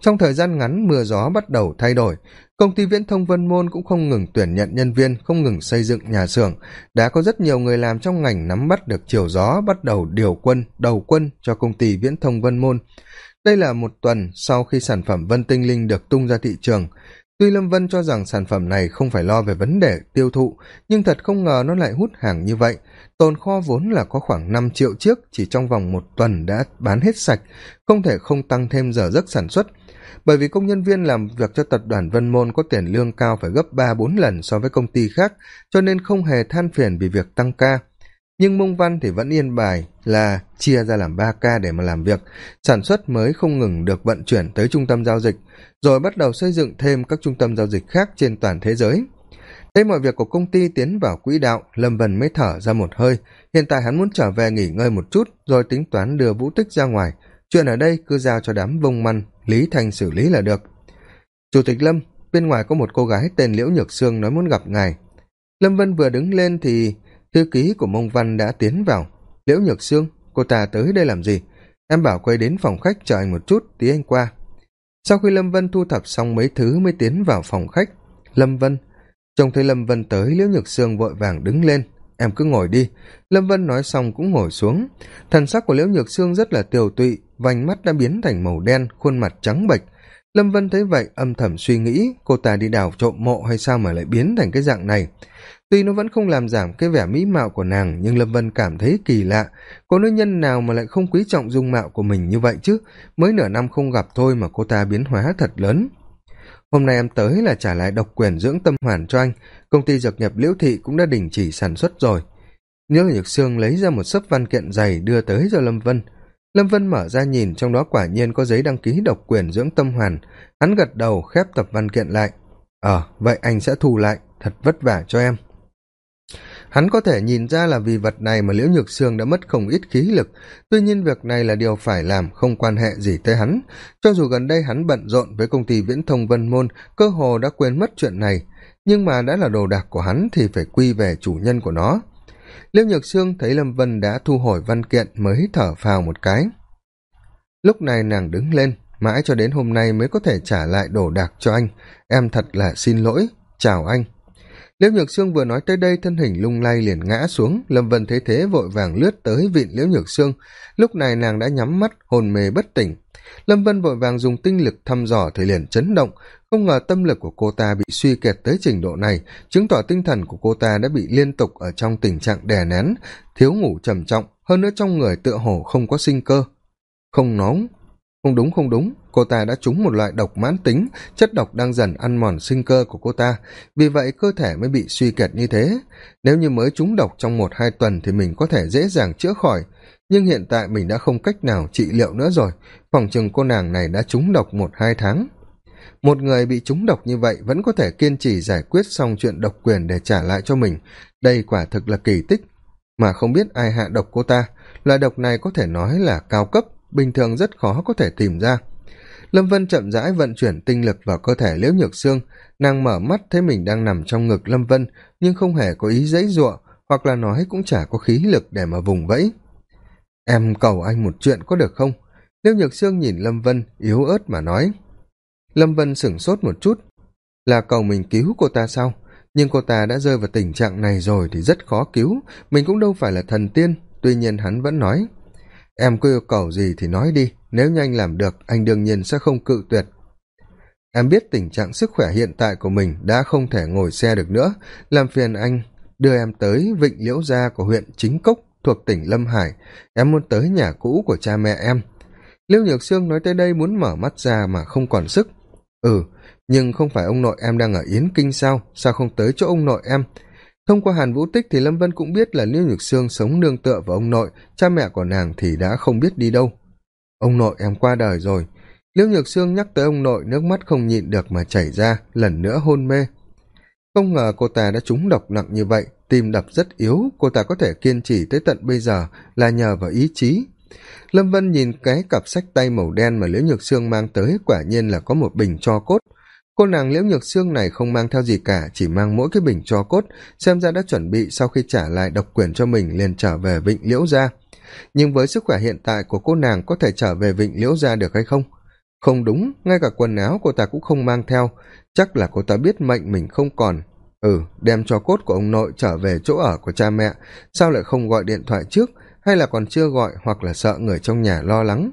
Trong thời gian ngắn, mưa gió bắt đầu thay đổi công ty viễn thông vân môn cũng không ngừng tuyển nhận nhân viên, không ngừng xây dựng nhà xưởng. Đã có rất nhiều người làm trong ngành nắm bắt được chiều gió, bắt đầu điều quân, đầu quân cho công ty viễn thông vân môn. Đây là một tuần sau khi sản phẩm vân tinh linh được tung ra thị trường. Tuy lâm vân cho rằng sản phẩm này không phải lo về vấn đề tiêu thụ, nhưng thật không ngờ nó lại hút hàng như vậy. Tồn kho vốn là có khoảng năm triệu chiếc, chỉ trong vòng một tuần đã bán hết sạch, không thể không tăng thêm giờ giấc sản xuất bởi vì công nhân viên làm việc cho tập đoàn vân môn có tiền lương cao phải gấp ba bốn lần so với công ty khác, cho nên không hề than phiền vì việc tăng ca. Nhưng mông văn thì vẫn yên bài là chia ra làm ba ca để mà làm việc. Sản xuất mới không ngừng được vận chuyển tới trung tâm giao dịch, rồi bắt đầu xây dựng thêm các trung tâm giao dịch khác trên toàn thế giới. Thấy mọi việc của công ty tiến vào quỹ đạo, lâm vân mới thở ra một hơi. Hiện tại hắn muốn trở về nghỉ ngơi một chút, rồi tính toán đưa vũ tích ra ngoài chuyện ở đây cứ giao cho đám vông măn, lý thành xử lý là được. Chủ tịch lâm, bên ngoài có một cô gái tên liễu nhược sương nói muốn gặp ngài. Lâm vân vừa đứng lên thì thư ký của mông văn đã tiến vào. Liễu nhược sương, cô ta tới đây làm gì? Em bảo quay đến phòng khách chờ anh một chút, tí anh qua. Sau khi lâm vân thu thập xong mấy thứ mới tiến vào phòng khách, lâm vân, trông thấy lâm vân tới, liễu nhược sương vội vàng đứng lên em cứ ngồi đi. Lâm vân nói xong cũng ngồi xuống. Thần sắc của liễu nhược sương rất là tiều tụy, vành mắt đã biến thành màu đen, khuôn mặt trắng bệch. Lâm vân thấy vậy, âm thầm suy nghĩ, cô ta đi đào trộm mộ hay sao mà lại biến thành cái dạng này? Tuy nó vẫn không làm giảm cái vẻ mỹ mạo của nàng, nhưng lâm vân cảm thấy kỳ lạ. Có nữ nhân nào mà lại không quý trọng dung mạo của mình như vậy chứ? Mới nửa năm không gặp thôi mà cô ta biến hóa thật lớn hôm nay em tới là trả lại độc quyền dưỡng tâm hoàn cho anh. Công ty dược nhập liễu thị cũng đã đình chỉ sản xuất rồi. Nhớ nhược sương lấy ra một sấp văn kiện dày đưa tới cho lâm vân. Lâm vân mở ra nhìn, trong đó quả nhiên có giấy đăng ký độc quyền dưỡng tâm hoàn. Hắn gật đầu khép tập văn kiện lại. Ờ vậy anh sẽ thu lại. Thật vất vả cho em hắn có thể nhìn ra là vì vật này mà liễu nhược sương đã mất không ít khí lực. Tuy nhiên việc này là điều phải làm, không quan hệ gì tới hắn. Cho dù gần đây hắn bận rộn với công ty viễn thông vân môn, cơ hồ đã quên mất chuyện này. Nhưng mà đã là đồ đạc của hắn thì phải quy về chủ nhân của nó. Liễu nhược sương thấy lâm vân đã thu hồi văn kiện mới thở phào một cái. Lúc này nàng đứng lên, mãi cho đến hôm nay mới có thể trả lại đồ đạc cho anh. Em thật là xin lỗi. Chào anh liễu nhược sương vừa nói tới đây, thân hình lung lay liền ngã xuống. Lâm vân thấy thế, vội vàng lướt tới vịn liễu nhược sương. Lúc này nàng đã nhắm mắt, hồn mê bất tỉnh. Lâm vân vội vàng dùng tinh lực thăm dò thì liền chấn động. Không ngờ tâm lực của cô ta bị suy kiệt tới trình độ này, chứng tỏ tinh thần của cô ta đã bị liên tục ở trong tình trạng đè nén, thiếu ngủ trầm trọng. Hơn nữa trong người tựa hồ không có sinh cơ. Không nóng không đúng không đúng. Cô ta đã trúng một loại độc mãn tính, chất độc đang dần ăn mòn sinh cơ của cô ta. Vì vậy, cơ thể mới bị suy kiệt như thế. Nếu như mới trúng độc trong một, hai tuần thì mình có thể dễ dàng chữa khỏi. Nhưng hiện tại mình đã không cách nào trị liệu nữa rồi. Phòng chừng cô nàng này đã trúng độc một, hai tháng. Một người bị trúng độc như vậy vẫn có thể kiên trì giải quyết xong chuyện độc quyền để trả lại cho mình. Đây quả thực là kỳ tích. Mà không biết ai hạ độc cô ta. Loại độc này có thể nói là cao cấp bình thường rất khó có thể tìm ra. Lâm vân chậm rãi vận chuyển tinh lực vào cơ thể liễu nhược xương nàng mở mắt thấy mình đang nằm trong ngực lâm vân, nhưng không hề có ý dãy giụa, hoặc là nói cũng chả có khí lực để mà vùng vẫy. Em cầu anh một chuyện có được không? Liễu nhược sương nhìn lâm vân, yếu ớt mà nói. Lâm vân sửng sốt một chút. Là cầu mình cứu cô ta sao? Nhưng cô ta đã rơi vào tình trạng này rồi thì rất khó cứu. Mình cũng đâu phải là thần tiên. Tuy nhiên hắn vẫn nói em có yêu cầu gì thì nói đi, nếu như anh làm được, anh đương nhiên sẽ không cự tuyệt. Em biết tình trạng sức khỏe hiện tại của mình đã không thể ngồi xe được nữa. Làm phiền anh đưa em tới vịnh liễu gia của huyện chính cốc thuộc tỉnh lâm hải. Em muốn tới nhà cũ của cha mẹ em. Liễu nhược sương nói tới đây muốn mở mắt ra mà không còn sức. Ừ nhưng không phải ông nội em đang ở yến kinh sao? Sao không tới chỗ ông nội em? Thông qua hàn vũ tích thì lâm vân cũng biết là liễu nhược sương sống nương tựa vào ông nội, cha mẹ của nàng thì đã không biết đi đâu. Ông nội em qua đời rồi. Liễu nhược sương nhắc tới ông nội, nước mắt không nhịn được mà chảy ra, lần nữa hôn mê. Không ngờ cô ta đã trúng độc nặng như vậy, tim đập rất yếu, cô ta có thể kiên trì tới tận bây giờ là nhờ vào ý chí. Lâm vân nhìn cái cặp sách tay màu đen mà liễu nhược sương mang tới quả nhiên là có một bình cho cốt cô nàng liễu nhược sương này không mang theo gì cả, chỉ mang mỗi cái bình cho cốt, xem ra đã chuẩn bị sau khi trả lại độc quyền cho mình liền trở về vịnh liễu gia. Nhưng với sức khỏe hiện tại của cô nàng có thể trở về vịnh liễu gia được hay không? Không đúng, ngay cả quần áo cô ta cũng không mang theo. Chắc là cô ta biết mệnh mình không còn. Ừ đem cho cốt của ông nội trở về chỗ ở của cha mẹ. Sao lại không gọi điện thoại trước? Hay là còn chưa gọi hoặc là sợ người trong nhà lo lắng?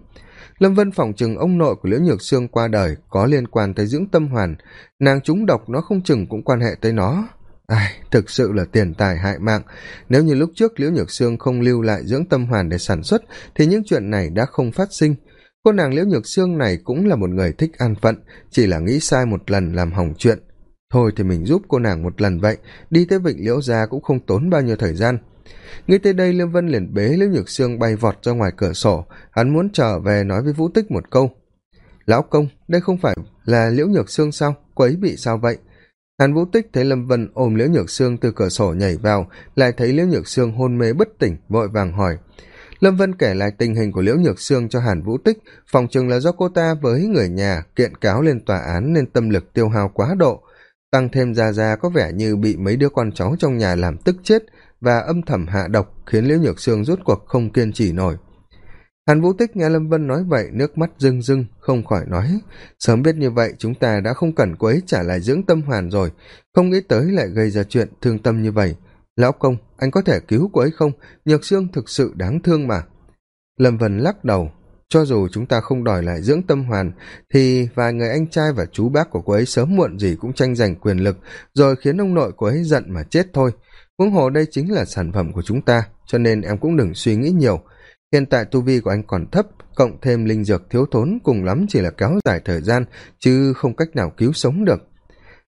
Lâm vân phỏng chừng ông nội của liễu nhược sương qua đời có liên quan tới dưỡng tâm hoàn. Nàng trúng độc nó không chừng cũng quan hệ tới nó. Ai, thực sự là tiền tài hại mạng. Nếu như lúc trước liễu nhược sương không lưu lại dưỡng tâm hoàn để sản xuất, thì những chuyện này đã không phát sinh. Cô nàng liễu nhược sương này cũng là một người thích an phận, chỉ là nghĩ sai một lần làm hỏng chuyện. Thôi thì mình giúp cô nàng một lần vậy, đi tới vịnh liễu gia cũng không tốn bao nhiêu thời gian nghĩ tới đây, liêm vân liền bế liễu nhược sương bay vọt ra ngoài cửa sổ. Hắn muốn trở về nói với vũ tích một câu. Lão công, đây không phải là liễu nhược sương sao? Cô ấy bị sao vậy? Hàn vũ tích thấy lâm vân ôm liễu nhược sương từ cửa sổ nhảy vào, lại thấy liễu nhược sương hôn mê bất tỉnh, vội vàng hỏi. Lâm vân kể lại tình hình của liễu nhược sương cho hàn vũ tích. Phòng chừng là do cô ta với người nhà kiện cáo lên tòa án nên tâm lực tiêu hao quá độ. Tăng thêm ra ra có vẻ như bị mấy đứa con cháu trong nhà làm tức chết và âm thầm hạ độc khiến liễu nhược sương rốt cuộc không kiên trì nổi. Hàn vũ tích nghe lâm vân nói vậy, nước mắt rưng rưng, không khỏi nói, sớm biết như vậy, chúng ta đã không cần cô ấy trả lại dưỡng tâm hoàn rồi. Không nghĩ tới lại gây ra chuyện thương tâm như vậy. Lão công, anh có thể cứu cô ấy không? Nhược sương thực sự đáng thương mà. Lâm vân lắc đầu, cho dù chúng ta không đòi lại dưỡng tâm hoàn, thì vài người anh trai và chú bác của cô ấy sớm muộn gì cũng tranh giành quyền lực, rồi khiến ông nội cô ấy giận mà chết thôi huống hồ đây chính là sản phẩm của chúng ta, cho nên em cũng đừng suy nghĩ nhiều. Hiện tại tu vi của anh còn thấp, cộng thêm linh dược thiếu thốn cùng lắm chỉ là kéo dài thời gian, chứ không cách nào cứu sống được.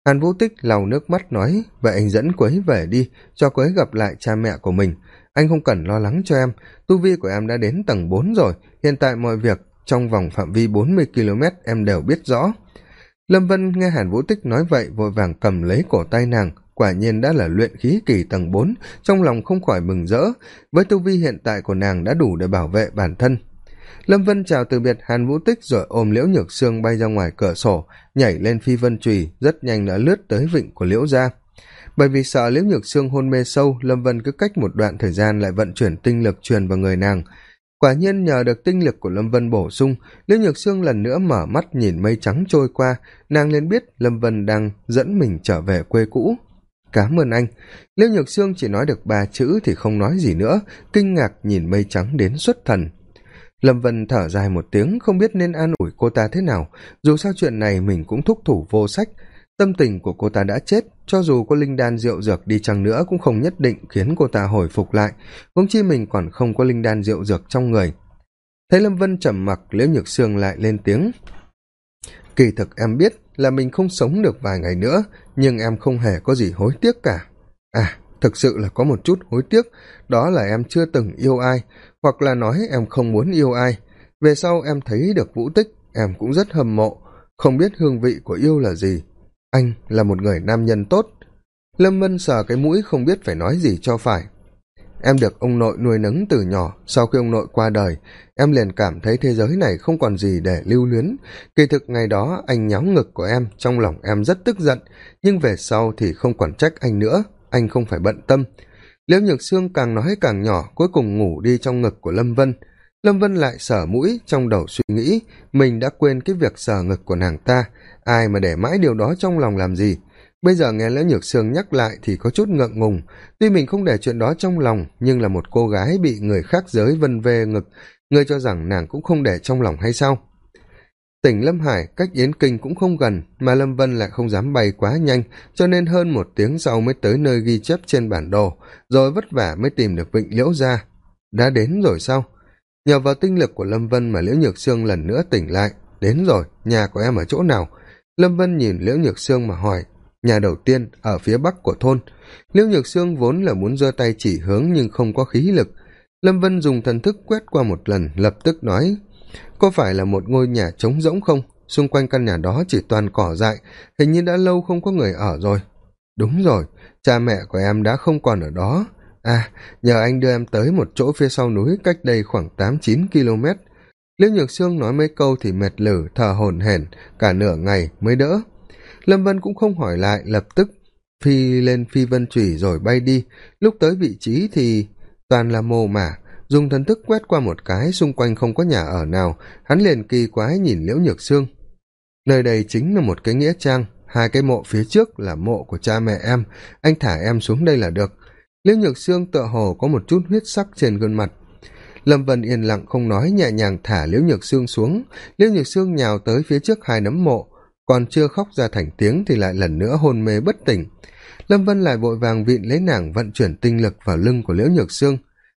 Hàn vũ tích lau nước mắt nói, vậy anh dẫn cô ấy về đi, cho cô ấy gặp lại cha mẹ của mình. Anh không cần lo lắng cho em. Tu vi của em đã đến tầng bốn rồi, hiện tại mọi việc trong vòng phạm vi bốn mươi km em đều biết rõ. Lâm vân nghe hàn vũ tích nói vậy, vội vàng cầm lấy cổ tay nàng quả nhiên đã là luyện khí kỳ tầng bốn, trong lòng không khỏi mừng rỡ. Với tu vi hiện tại của nàng đã đủ để bảo vệ bản thân. Lâm vân chào từ biệt hàn vũ tích rồi ôm liễu nhược sương bay ra ngoài cửa sổ, nhảy lên phi vân trùy rất nhanh đã lướt tới vịnh của liễu gia. Bởi vì sợ liễu nhược sương hôn mê sâu, lâm vân cứ cách một đoạn thời gian lại vận chuyển tinh lực truyền vào người nàng. Quả nhiên nhờ được tinh lực của lâm vân bổ sung, liễu nhược sương lần nữa mở mắt nhìn mây trắng trôi qua. Nàng liền biết lâm vân đang dẫn mình trở về quê cũ cám ơn anh. Liễu nhược sương chỉ nói được ba chữ thì không nói gì nữa, kinh ngạc nhìn mây trắng đến xuất thần. Lâm vân thở dài một tiếng, không biết nên an ủi cô ta thế nào. Dù sao chuyện này mình cũng thúc thủ vô sách. Tâm tình của cô ta đã chết, cho dù có linh đan rượu dược đi chăng nữa cũng không nhất định khiến cô ta hồi phục lại. Huống chi mình còn không có linh đan rượu dược trong người. Thấy lâm vân trầm mặc, liễu nhược sương lại lên tiếng. Kỳ thực em biết là mình không sống được vài ngày nữa, nhưng em không hề có gì hối tiếc cả. À thực sự là có một chút hối tiếc, đó là em chưa từng yêu ai, hoặc là nói em không muốn yêu ai. Về sau em thấy được vũ tích, em cũng rất hâm mộ, không biết hương vị của yêu là gì. Anh là một người nam nhân tốt. Lâm vân sờ cái mũi không biết phải nói gì cho phải em được ông nội nuôi nấng từ nhỏ. Sau khi ông nội qua đời, em liền cảm thấy thế giới này không còn gì để lưu luyến. Kỳ thực ngày đó, anh nháo ngực của em, trong lòng em rất tức giận. Nhưng về sau thì không còn trách anh nữa, anh không phải bận tâm. Liễu nhược sương càng nói càng nhỏ, cuối cùng ngủ đi trong ngực của lâm vân. Lâm vân lại sờ mũi trong đầu suy nghĩ, mình đã quên cái việc sờ ngực của nàng ta. Ai mà để mãi điều đó trong lòng làm gì? Bây giờ nghe lão nhược sương nhắc lại thì có chút ngượng ngùng. Tuy mình không để chuyện đó trong lòng, nhưng là một cô gái bị người khác giới vân vê ngực ngươi cho rằng nàng cũng không để trong lòng hay sao? Tỉnh lâm hải, cách yến kinh cũng không gần, mà lâm vân lại không dám bay quá nhanh, cho nên hơn một tiếng sau mới tới nơi ghi chép trên bản đồ, rồi vất vả mới tìm được vịnh liễu ra. Đã đến rồi sao? Nhờ vào tinh lực của lâm vân mà liễu nhược sương lần nữa tỉnh lại. Đến rồi, nhà của em ở chỗ nào? Lâm vân nhìn liễu nhược sương mà hỏi nhà đầu tiên ở phía bắc của thôn. Liêu nhược sương vốn là muốn giơ tay chỉ hướng nhưng không có khí lực. Lâm vân dùng thần thức quét qua một lần, lập tức nói, có phải là một ngôi nhà trống rỗng không? Xung quanh căn nhà đó chỉ toàn cỏ dại, hình như đã lâu không có người ở rồi. Đúng rồi, cha mẹ của em đã không còn ở đó. À nhờ anh đưa em tới một chỗ phía sau núi cách đây khoảng tám chín km. Liễu nhược sương nói mấy câu thì mệt lử, thở hổn hển, cả nửa ngày mới đỡ lâm vân cũng không hỏi lại, lập tức phi lên phi vân trùy rồi bay đi. Lúc tới vị trí thì toàn là mồ mả, dùng thần thức quét qua một cái, xung quanh không có nhà ở nào. Hắn liền kỳ quái nhìn liễu nhược sương. Nơi đây chính là một cái nghĩa trang, hai cái mộ phía trước là mộ của cha mẹ em. Anh thả em xuống đây là được. Liễu nhược sương tựa hồ có một chút huyết sắc trên gương mặt. Lâm vân yên lặng không nói, nhẹ nhàng thả liễu nhược sương xuống. Liễu nhược sương nhào tới phía trước hai nấm mộ còn chưa khóc ra thành tiếng thì lại lần nữa hôn mê bất tỉnh. Lâm vân lại vội vàng vịn lấy nàng vận chuyển tinh lực vào lưng của liễu nhược sương.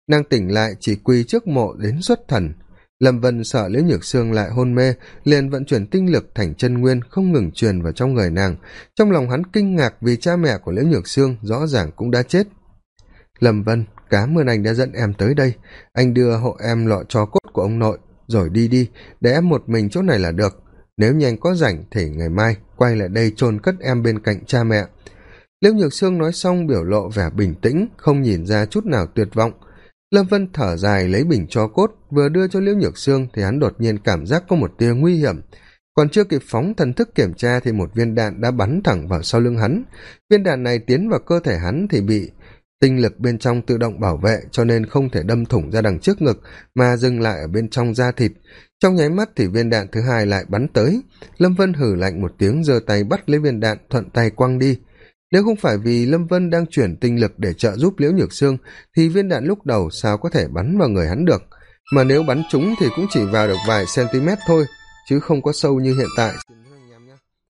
Nàng tỉnh lại chỉ quỳ trước mộ đến xuất thần. Lâm vân sợ liễu nhược sương lại hôn mê, liền vận chuyển tinh lực thành chân nguyên, không ngừng truyền vào trong người nàng. Trong lòng hắn kinh ngạc vì cha mẹ của liễu nhược sương rõ ràng cũng đã chết. Lâm vân cám ơn anh đã dẫn em tới đây. Anh đưa hộ em lọ cho cốt của ông nội, rồi đi đi, để em một mình chỗ này là được nếu như anh có rảnh thì ngày mai quay lại đây chôn cất em bên cạnh cha mẹ. Liễu nhược sương nói xong biểu lộ vẻ bình tĩnh, không nhìn ra chút nào tuyệt vọng. Lâm vân thở dài lấy bình cho cốt, vừa đưa cho liễu nhược sương thì hắn đột nhiên cảm giác có một tia nguy hiểm. Còn chưa kịp phóng thần thức kiểm tra thì một viên đạn đã bắn thẳng vào sau lưng hắn. Viên đạn này tiến vào cơ thể hắn thì bị tinh lực bên trong tự động bảo vệ, cho nên không thể đâm thủng ra đằng trước ngực, mà dừng lại ở bên trong da thịt trong nháy mắt thì viên đạn thứ hai lại bắn tới. Lâm vân hử lạnh một tiếng, giơ tay bắt lấy viên đạn, thuận tay quăng đi. Nếu không phải vì lâm vân đang chuyển tinh lực để trợ giúp liễu nhược sương, thì viên đạn lúc đầu sao có thể bắn vào người hắn được? Mà nếu bắn trúng thì cũng chỉ vào được vài cm thôi, chứ không có sâu như hiện tại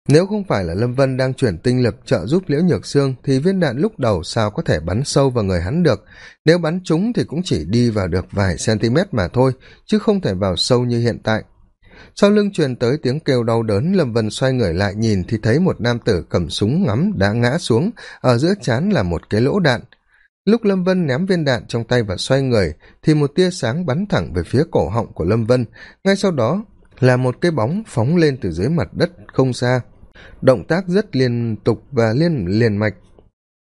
nếu không phải là lâm vân đang chuyển tinh lực trợ giúp liễu nhược sương, thì viên đạn lúc đầu sao có thể bắn sâu vào người hắn được. Nếu bắn trúng thì cũng chỉ đi vào được vài cm mà thôi, chứ không thể vào sâu như hiện tại. Sau lưng truyền tới tiếng kêu đau đớn, lâm vân xoay người lại nhìn thì thấy một nam tử cầm súng ngắm đã ngã xuống, ở giữa chán là một cái lỗ đạn. Lúc lâm vân ném viên đạn trong tay và xoay người, thì một tia sáng bắn thẳng về phía cổ họng của lâm vân. Ngay sau đó là một cái bóng phóng lên từ dưới mặt đất không xa động tác rất liên tục và liên liền mạch.